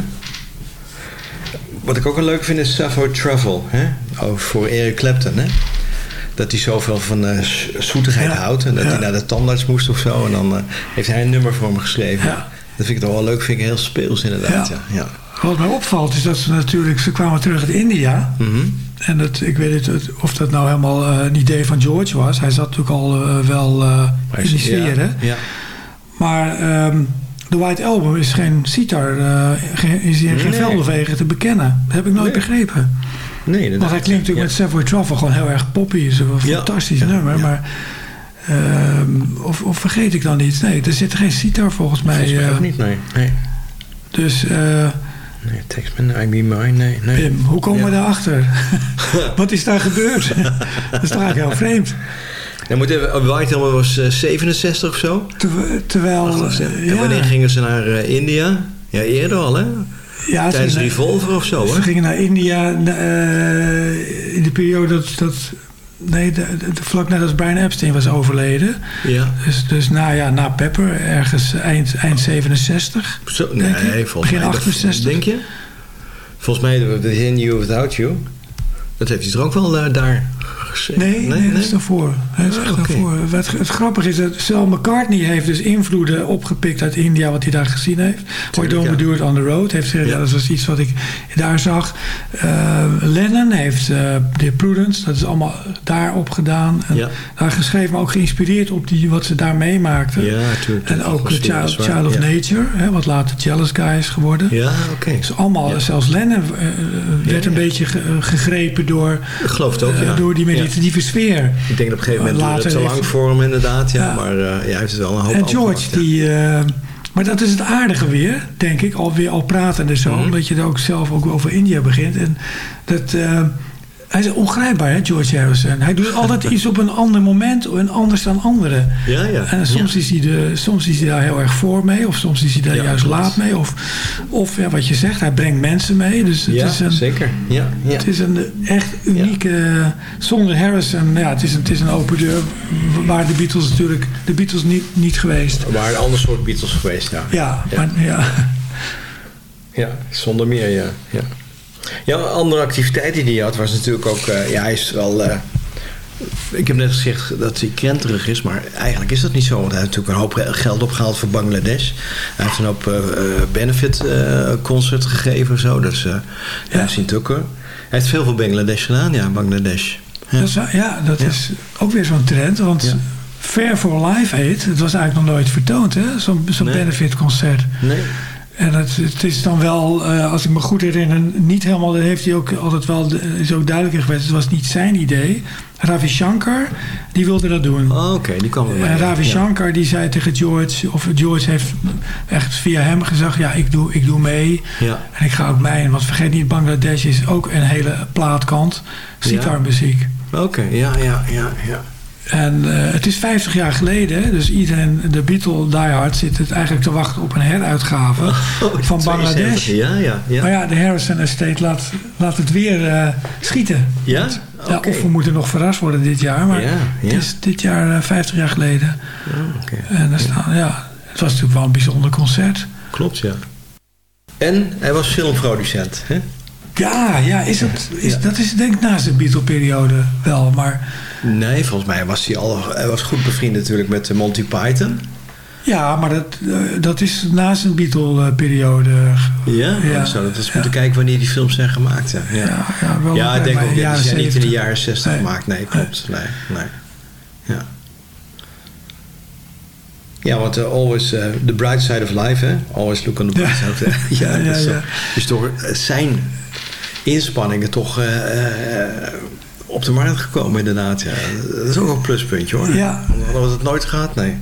Wat ik ook wel leuk vind is Sappho Travel, hè. Oh, voor Eric Clapton, hè. Dat hij zoveel van eh, zoetigheid Ja, houdt en dat ja. hij naar de tandarts moest of zo. En dan eh, heeft hij een nummer voor me geschreven. Ja. Dat vind ik toch wel leuk, vind ik heel speels inderdaad, ja. Ja. ja. Wat mij opvalt is dat ze natuurlijk, ze kwamen terug uit India. Mhm. En dat, ik weet niet het- of dat nou helemaal eh, een idee van George was. Hij zat natuurlijk al eh, wel eh, in die sfeer, hè. ja, ja. Maar ehm, de White Album is geen sitar, geen, is in geen Nee. veldenwegen te bekennen. Dat heb ik nooit Nee. begrepen. Nee. Want hij klinkt natuurlijk met Savoy Truffle gewoon heel erg poppy. is een fantastisch nummer. Maar ehm, of, of vergeet ik dan iets? Nee, er zit geen sitar volgens mij. Volgens mij ook niet, nee. Nee, Dus eh, nee tekst met I Be Mine, nee. nee. Pim, hoe komen we Ja. daarachter? [LAUGHS] Wat is daar gebeurd? [LAUGHS] dat is toch eigenlijk heel vreemd. Dan moet even, White Album was eh, 67 of zo. Ter- terwijl... Wacht eh, eens, En wanneer gingen ze naar eh, India? Ja, eerder al, hè? ja, ze Tijdens Revolver of zo, Ze hè? gingen naar India eh, in de periode dat... dat nee, de, de- vlak nadat als Brian Epstein was overleden. Ja. Dus, dus na, ja, na Pepper, ergens eind, eind 67. Zo, nee, volgens Begin mij. dat- 68. Denk je? Volgens mij, Within You Without You. Dat heeft hij er ook wel eh, daar Nee, nee, dat is daarvoor. Dat is Ah, echt daarvoor. Wat, het grappige is dat Sal McCartney heeft dus invloeden opgepikt uit India wat hij daar gezien heeft. Why Don't We ja. Do It On The Road heeft gezegd, Ja. dat was iets wat ik daar zag. Eh, Lennon heeft uh, The Prudence, dat is allemaal daarop gedaan. En Ja. Daar geschreven, maar ook geïnspireerd op die, wat ze daar meemaakten. Ja, natuurlijk. En ook Child, waar, Child of. Nature, hè, wat later Jealous Guy is geworden. Ja, oké. Dus allemaal, zelfs Lennon eh, eh, werd een beetje ge- eh, gegrepen door, Ik geloof het ook, eh, ja. door die Ja. meditatieve sfeer. Ik denk dat op een gegeven moment het te lang voor hem inderdaad. Ja, Ja. Maar eh, ja, hij heeft het wel een hoop En George, ja. die... eh, maar dat is het aardige weer, denk ik. Alweer al pratende zo. Mhm. Omdat je er ook zelf ook over India begint. En dat... eh, hij is ongrijpbaar, hè, George Harrison. Hij doet altijd [LAUGHS] iets op een ander moment en anders dan anderen. Ja, ja. En soms, Ja. is hij de, soms is hij daar heel erg voor mee, of soms is hij daar Ja, juist klopt. laat mee. Of, of ja, wat je zegt, hij brengt mensen mee. Dus het Ja, is een, zeker. Ja, ja. het is een echt unieke. Zonder Harrison, ja, het is, een, het is een open deur. Waar de Beatles natuurlijk. De Beatles niet, niet geweest. Maar een ander soort Beatles geweest, ja. Ja, Ja. maar ja. Ja, zonder meer, ja. ja. Ja, een andere activiteit die hij had was natuurlijk ook... eh, ja, hij is wel... eh, ik heb net gezegd dat hij krenterig is, maar eigenlijk is dat niet zo. Want hij heeft natuurlijk een hoop geld opgehaald voor Bangladesh. Hij heeft een hoop eh, eh, benefit eh, concert gegeven en zo. Dus eh ja, zien het ook hoor. Hij heeft veel voor Bangladesh gedaan, ja, Bangladesh. Ja. Dat is, ja, dat Ja. is ook weer zo'n trend. Want Ja. Fair for Life heet. Het was eigenlijk nog nooit vertoond, hè? Zo'n zo'n Nee. benefitconcert. Nee. En het, het is dan wel, eh, als ik me goed herinner, niet helemaal, dat heeft hij ook altijd wel, is ook duidelijk geweest. Het was niet zijn idee. Ravi Shankar, die wilde dat doen. Oh, Oké, die kwam erbij. En Ravi ja. Shankar die zei tegen George, of George heeft echt via hem gezegd, ja, ik doe, ik doe mee. Ja. En ik ga ook mee. Want vergeet niet, Bangladesh is ook een hele plaatkant. Sitarmuziek. Oké, ja, ja, ja, ja. En eh, het is 50 jaar geleden, dus iedereen, de Beatle diehard, zit het eigenlijk te wachten op een heruitgave Oh, van 72, Bangladesh. Ja, ja, ja. Maar ja, de Harrison Estate laat, laat het weer eh, schieten. Ja? Of we moeten nog verrast worden dit jaar. Maar Ja, ja. het is dit jaar eh, 50 jaar geleden. Oh, oké. En daar staan, ja, het was natuurlijk wel een bijzonder concert. Klopt, ja. En hij was filmproducent, hè? Ja, ja, is het, is, Ja. dat is denk ik naast de Beatle-periode wel. Maar Nee, volgens mij was hij al... Hij was goed bevriend natuurlijk met eh, Monty Python. ja, maar dat, eh, dat is naast een Beatle-periode. Ja? Ja. ja. Zo, dat is Ja. moeten kijken wanneer die films zijn gemaakt, ja. Ja, Ja, ja, wel ja ik denk ook, ja, die zijn niet in de 70. jaren 60 Nee. gemaakt. Nee, klopt. Nee, nee. Ja. Ja, want eh, always the bright side of life, hè? Always look on the bright Ja. side of [LAUGHS] ja, [LAUGHS] Ja, ja, is, toch- ja. zijn inspanningen toch op de markt gekomen, inderdaad. Ja. Dat is ook een pluspuntje, hoor. Ja. Hadden we het nooit gehad? Nee.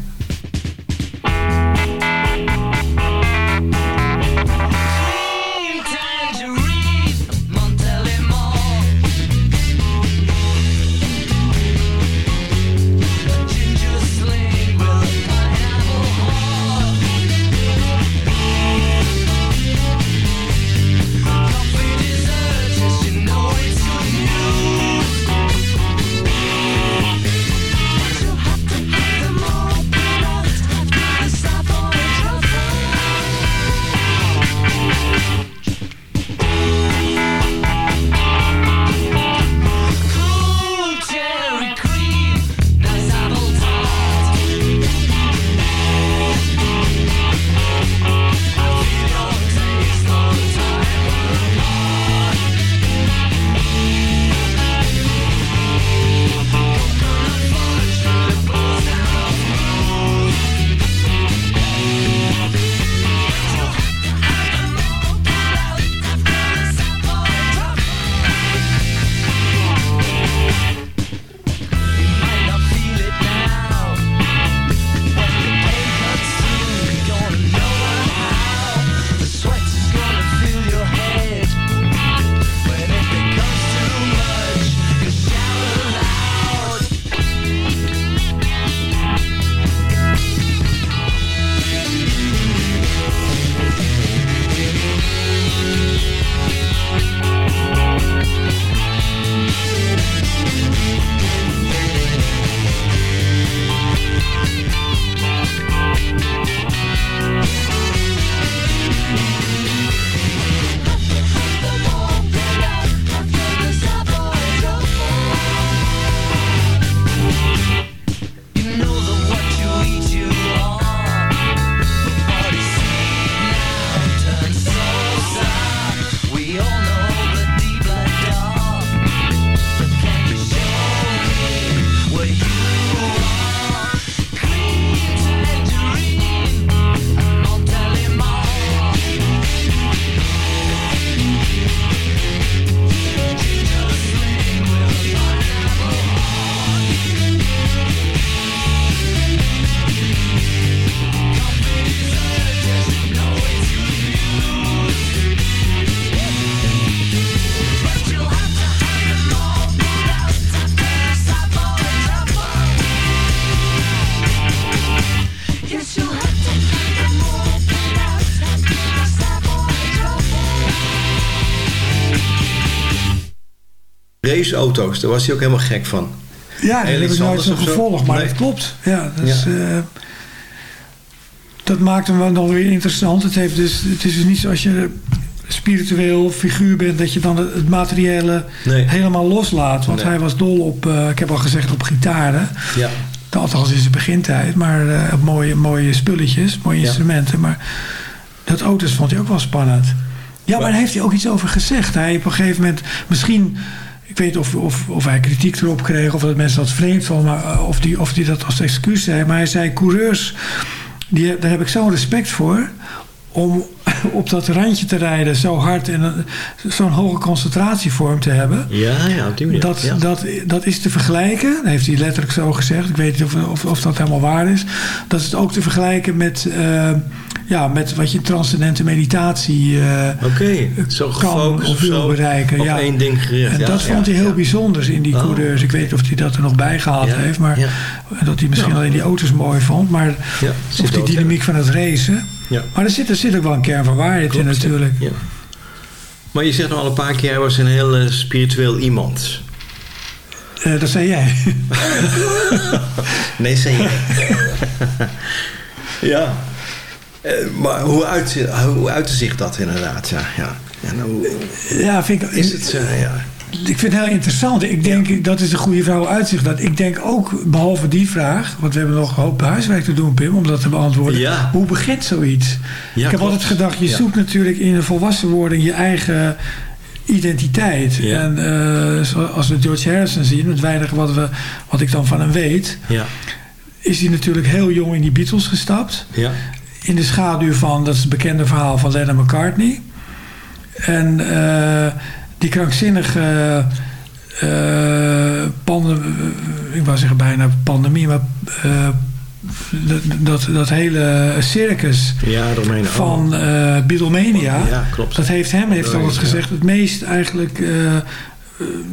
Raceauto's, daar was hij ook helemaal gek van. Ja, dat heb ik nooit zo? gevolgd, maar Nee. dat klopt. Ja, dat, is, Ja. eh, dat maakt hem wel nog weer interessant. Het, heeft dus, het is dus niet zoals je spiritueel figuur bent, dat je dan het, het materiële Nee. helemaal loslaat. Want Nee. hij was dol op, eh, ik heb al gezegd, op gitaren. Ja. Althans in zijn begintijd, maar op mooie, mooie spulletjes, mooie Ja. instrumenten. Maar dat auto's vond hij ook wel spannend. Ja, maar daar heeft hij ook iets over gezegd. Hij op een gegeven moment, misschien, ik weet of, of, of hij kritiek erop kreeg, of dat mensen dat vreemd vonden, maar eh, of die, of die dat als excuus zei. Maar hij zei: coureurs, die, daar heb ik zo'n respect voor. Om [LAUGHS] op dat randje te rijden zo hard en zo'n hoge concentratievorm te hebben. Ja, ja, op die manier. Dat, ja. dat, dat is te vergelijken, dat heeft hij letterlijk zo gezegd. Ik weet niet of, of, of dat helemaal waar is. Dat is ook te vergelijken met, eh, ja, met wat je transcendente meditatie eh, zo kan of wil bereiken. Op ja. één ding gericht. En ja, dat ja, vond hij heel bijzonders in die Oh, coureurs. Ik weet niet of hij dat er nog bij gehaald Ja, heeft. Maar dat hij misschien alleen die auto's mooi vond. Maar of die dynamiek van het racen. Ja. Maar er zit, er zit ook wel een kern van waarheid in Klopt, natuurlijk. Ja. Maar je zegt nog al een paar keer, hij was een heel eh, spiritueel iemand. Eh, dat zei jij. [LAUGHS] Nee, zei jij. [LAUGHS] ja. Eh, maar hoe, uit, hoe uitte zich dat inderdaad? Ja, ja. ja nou, ja, vind ik, is het... eh, ja. Ik vind het heel interessant. Ik denk, dat is een goede vrouw uitzicht. Dat ik denk ook, behalve die vraag... want we hebben nog een hoop huiswerk te doen, Pim... om dat te beantwoorden. Ja. Hoe begint zoiets? Ja, ik heb klopt. altijd gedacht, je zoekt natuurlijk in de volwassenwording... je eigen identiteit. En eh, zoals we George Harrison zien... het weinige wat, we, wat ik dan van hem weet... Ja, is hij natuurlijk heel jong in die Beatles gestapt ja, in de schaduw van, dat is het bekende verhaal van Lennon McCartney. En eh, die krankzinnige eh pande- ik wou zeggen bijna pandemie, maar eh, dat, dat, hele circus ja, van eh Beatlemania, Ja, klopt. dat heeft hem, heeft altijd ja. gezegd, het meest eigenlijk eh, eh,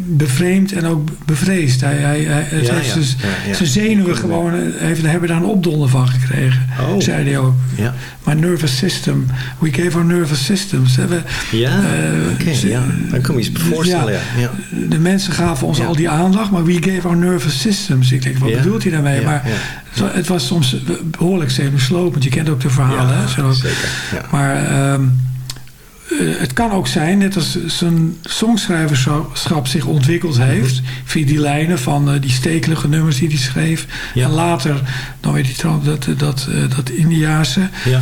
bevreemd en ook bevreesd. Hij, hij, hij- het Ja, heeft ja. dus Ja, zijn zenuwen gewoon, eh, heeft, hebben daar een opdonder van gekregen, Oh. zei hij ook. Ja, My nervous system. We gave our nervous systems. We- ja eh, oké. ja. Dan kan je iets voorstellen. Ja. De mensen gaven ons al die aandacht, maar we gave our nervous systems. Ik denk, wat bedoelt hij daarmee? Maar het wa- het was soms behoorlijk zenuwslopend. Je kent ook de verhalen. Hè, zo. zeker. Maar ehm, eh, het kan ook zijn, net als zijn songschrijverschap zich ontwikkeld heeft, via die lijnen van eh, die stekelige nummers die hij schreef. Ja. En later, dan weet je trouwens, dat, eh, dat, eh, dat Indiaanse. ja.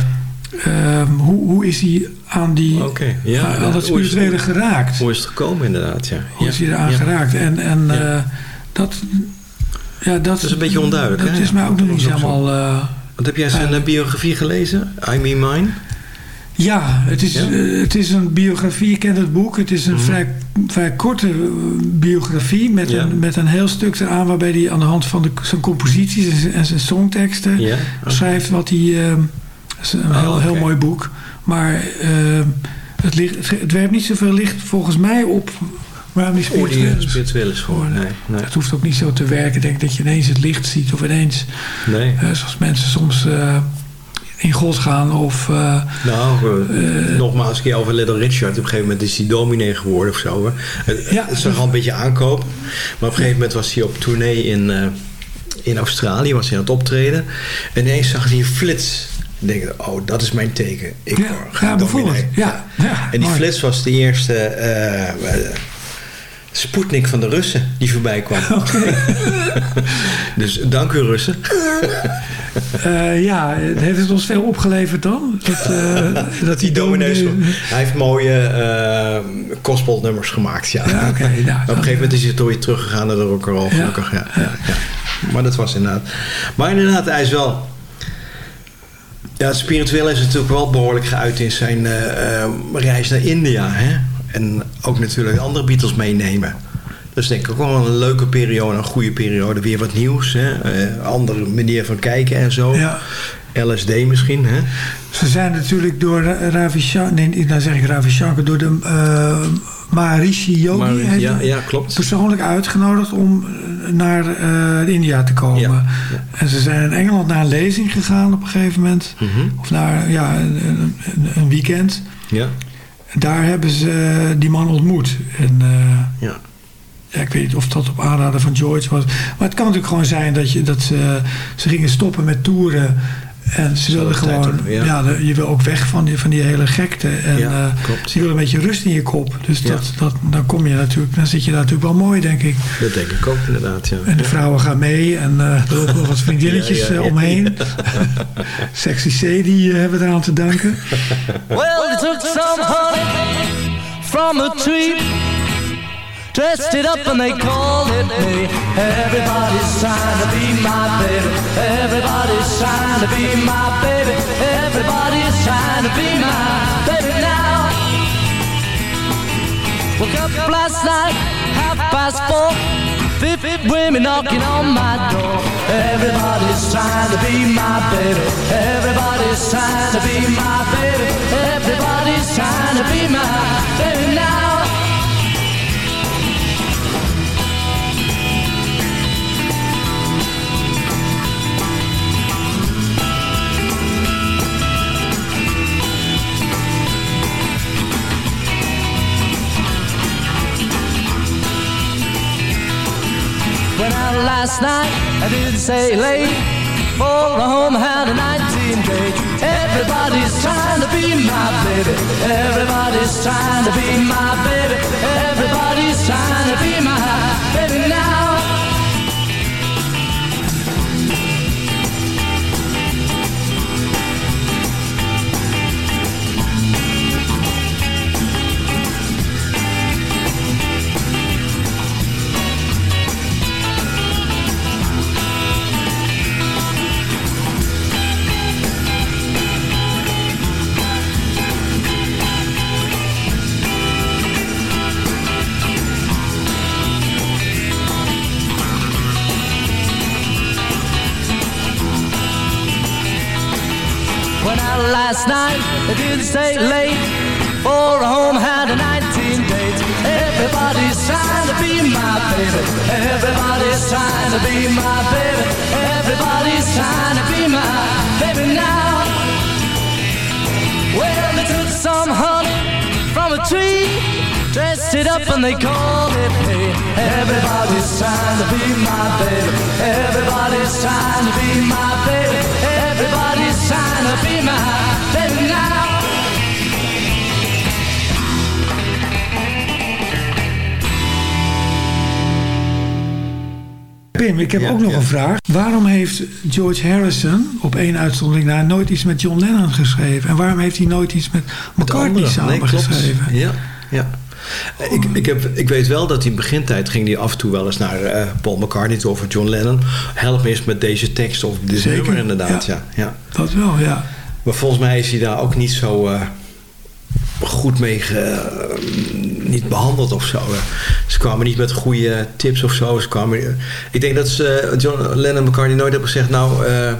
Ehm, hoe, hoe is hij aan, die, Oké, ja, aan, ja. aan dat is- spirituele geraakt? Hoe is het gekomen inderdaad? Ja. Hoe is hij eraan geraakt? En, en eh, dat, ja, dat, is een beetje onduidelijk, Dat hè? is mij ook nog niet helemaal... eh, Want heb jij zijn eh, biografie gelezen? I Mean Mine? Ja, het is, Ja? Mhm. eh, het is een biografie. Je kent het boek. Het is een vrij, vrij korte eh, biografie met, Ja. een, met een heel stuk eraan... waarbij hij aan de hand van de, zijn composities en zijn, en zijn songteksten... Ja. schrijft wat hij... het is een Oh, heel, heel mooi boek. Maar het, ligt, het, werpt niet zoveel licht volgens mij op... waarom die spiritueel eh, is. spiritueel is gewoon. Nee, nee. Het hoeft ook niet zo te werken. Ik denk dat je ineens het licht ziet of ineens, nee. zoals mensen soms in God gaan of... eh, Nou, eh, nogmaals, een keer over Little Richard. Op een gegeven moment is hij dominee geworden of zo. Hè. Het, Ja. het zag al een beetje aankopen. Maar op een gegeven moment was hij op tournee in, in Australië. Was hij aan het optreden. En ineens zag hij een flits. Ik denk, oh, dat is mijn teken. Ik ja, ga ja, bijvoorbeeld. Ja, ja, En die mooi. flits was de eerste Sputnik van de Russen die voorbij kwam. [LAUGHS] [LAUGHS] dus dank u Russen. Eh, ja, heeft het ons veel opgeleverd dan? Dat, eh, [LAUGHS] dat die dominees. dominee... Hij heeft mooie eh gospelnummers gemaakt, ja. Nou, Op een gegeven moment is hij toch weer teruggegaan naar de rock'n'roll, gelukkig. Ja, ja, ja. Maar dat was inderdaad... Maar inderdaad, hij is wel... Ja, spiritueel is natuurlijk wel behoorlijk geuit in zijn reis naar India. Hè? En ook natuurlijk andere Beatles meenemen. Dus denk ik ook wel een leuke periode, een goede periode. Weer wat nieuws, hè? Eh, andere manier van kijken en zo. Ja. LSD misschien, hè? Ze zijn natuurlijk door Ra- Ravi Shankar... Nee, dan zeg ik Ravi Shankar. Door de eh, Maharishi Yogi... Ja, ja, klopt. persoonlijk uitgenodigd om eh, naar India te komen. Ja, En ze zijn in Engeland naar een lezing gegaan op een gegeven moment. Mhm. Of naar ja, een, een, een weekend. Ja, Daar hebben ze die man ontmoet. En, eh, ja. Ja, ik weet niet of dat op aanraden van George was. Maar het kan natuurlijk gewoon zijn dat, je, dat ze, ze gingen stoppen met toeren. En ze wilden tijd gewoon, op, ja. ja. de- je wil ook weg van die, van die hele gekte. En Ja, eh, klopt. je wil een beetje rust in je kop. Dus Ja. dat, dat, dan kom je natuurlijk, dan zit je daar natuurlijk wel mooi, denk ik. Dat denk ik ook inderdaad, ja. En de vrouwen gaan mee en eh, er lopen nog wat vriendinnetjes [LAUGHS] Ja, ja, eh, omheen. [LAUGHS] Sexy C, die eh, hebben eraan te danken. Well, they took some honey from a tree, dressed it up and they called it me. Everybody's trying to be my baby. Everybody's trying to be my baby. Everybody's trying to be my baby now. Woke up last night, half past four. Fifty women knocking on my door. Everybody's trying to be my baby. Everybody's trying to be my baby. Everybody's trying to be my baby now. Went out last night, I didn't say late. For the home had a 19 date. Everybody's trying to be my baby. Everybody's trying to be my baby. Everybody's trying to be stay late. For a home had a 19 date. Everybody's trying to be my baby. Everybody's trying to be my baby. Everybody's trying to be my baby now. Well, they took some honey from a tree, dressed it up and they called it hay. Everybody's trying to be my baby. Everybody's trying to be my baby. Everybody's trying to be my baby Pim, ik heb Ja, ook nog ja. een vraag. Waarom heeft George Harrison op één uitzondering na nooit iets met John Lennon geschreven? En waarom heeft hij nooit iets met McCartney samen geschreven? Ja, ja. Ik, ik, heb, ik weet wel dat in begintijd ging hij af en toe wel eens naar eh, Paul McCartney of John Lennon. Help me eens met deze tekst of dit Zeker, nummer inderdaad. ja. Ja. Ja, Dat wel, ja. Maar volgens mij is hij daar ook niet zo eh, goed mee ge- niet behandeld of zo. Ze kwamen niet met goede tips of zo. Ze kwamen, ik denk dat ze, John Lennon en McCartney nooit hebben gezegd... nou, eh,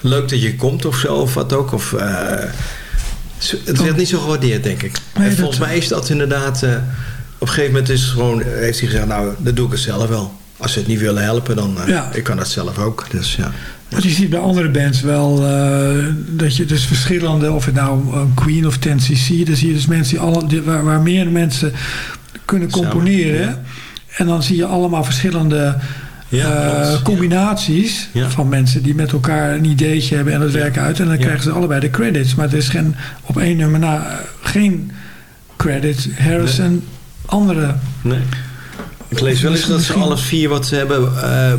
leuk dat je komt of zo, of wat ook. Of, eh, het werd niet zo gewaardeerd, denk ik. Nee, en volgens mij is dat inderdaad... eh, op een gegeven moment is gewoon, heeft hij gezegd... nou, dat doe ik het zelf wel. Als ze het niet willen helpen, dan eh, Ja. ik kan dat zelf ook. Dus ja. Want je ziet bij andere bands wel eh, dat je dus verschillende, of het nou een Queen of 10cc, dan zie je dus mensen die alle, die- waar, waar meer mensen kunnen Samen, componeren. ja. En dan zie je allemaal verschillende Ja, eh, combinaties Ja. van mensen die met elkaar een ideetje hebben en dat werken uit. En dan krijgen ze allebei de credits. Maar er is geen, op één nummer na eh, geen credits. Harrison, andere. Nee. Ik lees wel eens dat ze alle vier wat ze hebben eh,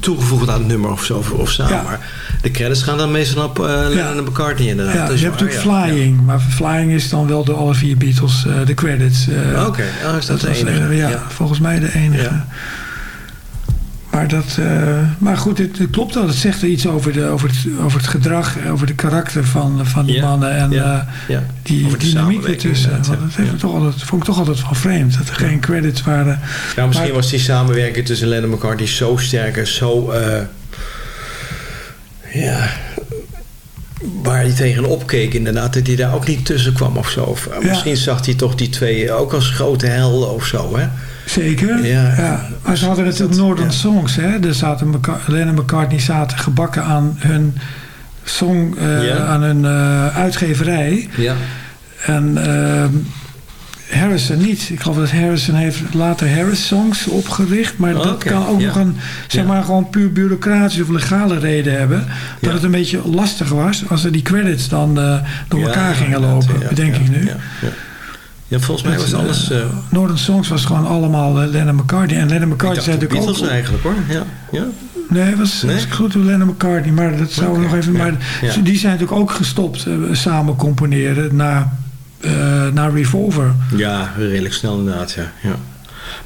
toegevoegd aan het nummer of zo. Of. Ja. Maar de credits gaan dan meestal op eh Lennon en McCartney inderdaad. Ja, je hebt natuurlijk ja. Flying. Maar Flying is dan wel door alle vier Beatles eh, de credits. Ja. Oké, oh, is dat, de enige? ja. volgens mij de enige. Maar, dat, eh, maar goed, het, het klopt wel. Het zegt er iets over, de, over, het, over het gedrag, over de karakter van, van die Ja, mannen. En ja, eh, ja. die Over dynamiek samenwerking ertussen. Want dat ja. heeft me toch altijd, vond ik toch altijd van vreemd. Dat er geen credits waren. Ja, misschien Maar- was die samenwerking tussen Lennon en McCartney zo sterk en zo... eh, ja... Waar hij tegen opkeek inderdaad, dat hij daar ook niet tussen kwam of zo. Of, eh, Ja. Misschien zag hij toch die twee ook als grote helden of zo, hè? Zeker. Ja. Ja. Maar ze hadden natuurlijk Dat- Northern ja. Songs. Hè? Er zaten Lennon en McCartney zaten gebakken aan hun song, eh, Ja. aan hun eh, uitgeverij. Ja. En ehm, Harrison niet. Ik geloof dat Harrison heeft later Harris Songs opgericht. Maar Oh, dat kan ook nog een, zeg maar, gewoon puur bureaucratische of legale reden hebben. Dat het een beetje lastig was als er die credits dan eh, door elkaar gingen lopen, bedenk ik nu. Ja, ja. Volgens mij was alles... eh, eh, Northern Songs was gewoon allemaal eh, Lennon McCartney. En Lennon McCartney zei natuurlijk ook... Beatles eigenlijk hoor. Ja, ja. Nee, het was, Nee? was goed door Lennon McCartney. Maar dat zou Oké, nog even... ja, Maar ja. die zijn natuurlijk ook gestopt samen componeren na, eh, na Revolver. ja, redelijk snel inderdaad. Ja, ja.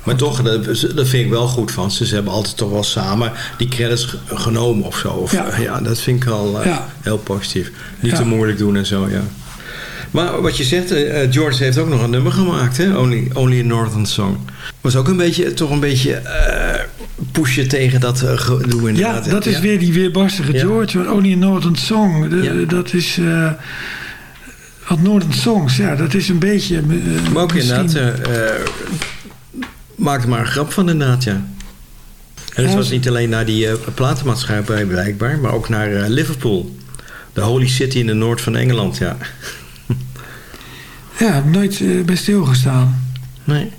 Maar toch, dat, dat vind ik wel goed van ze. Ze hebben altijd toch wel samen die credits ge- genomen of zo. Of, Ja. ja. dat vind ik al Ja. heel positief. Niet Ja. te moeilijk doen en zo, ja. Maar wat je zegt, eh, George heeft ook nog een nummer gemaakt, hè? Only, Only a Northern Song. Was ook een beetje, toch een beetje eh pushen tegen dat eh, gedoe Ja, inderdaad. dat is Ja. weer die weerbarstige. George. Only a Northern Song. de- Ja. Dat is... eh wat Northern Songs, ja, dat is een beetje... eh, Maar ook misschien- inderdaad, eh, eh, maak er maar een grap van inderdaad, ja. En het was niet alleen naar die eh, platenmaatschappij blijkbaar, maar ook naar eh, Liverpool. De holy city in de noord van Engeland, ja. Ja, nooit eh, bij stilgestaan. Nee.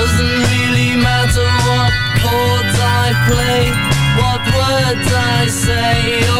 Doesn't really matter what chords I play, what words I say,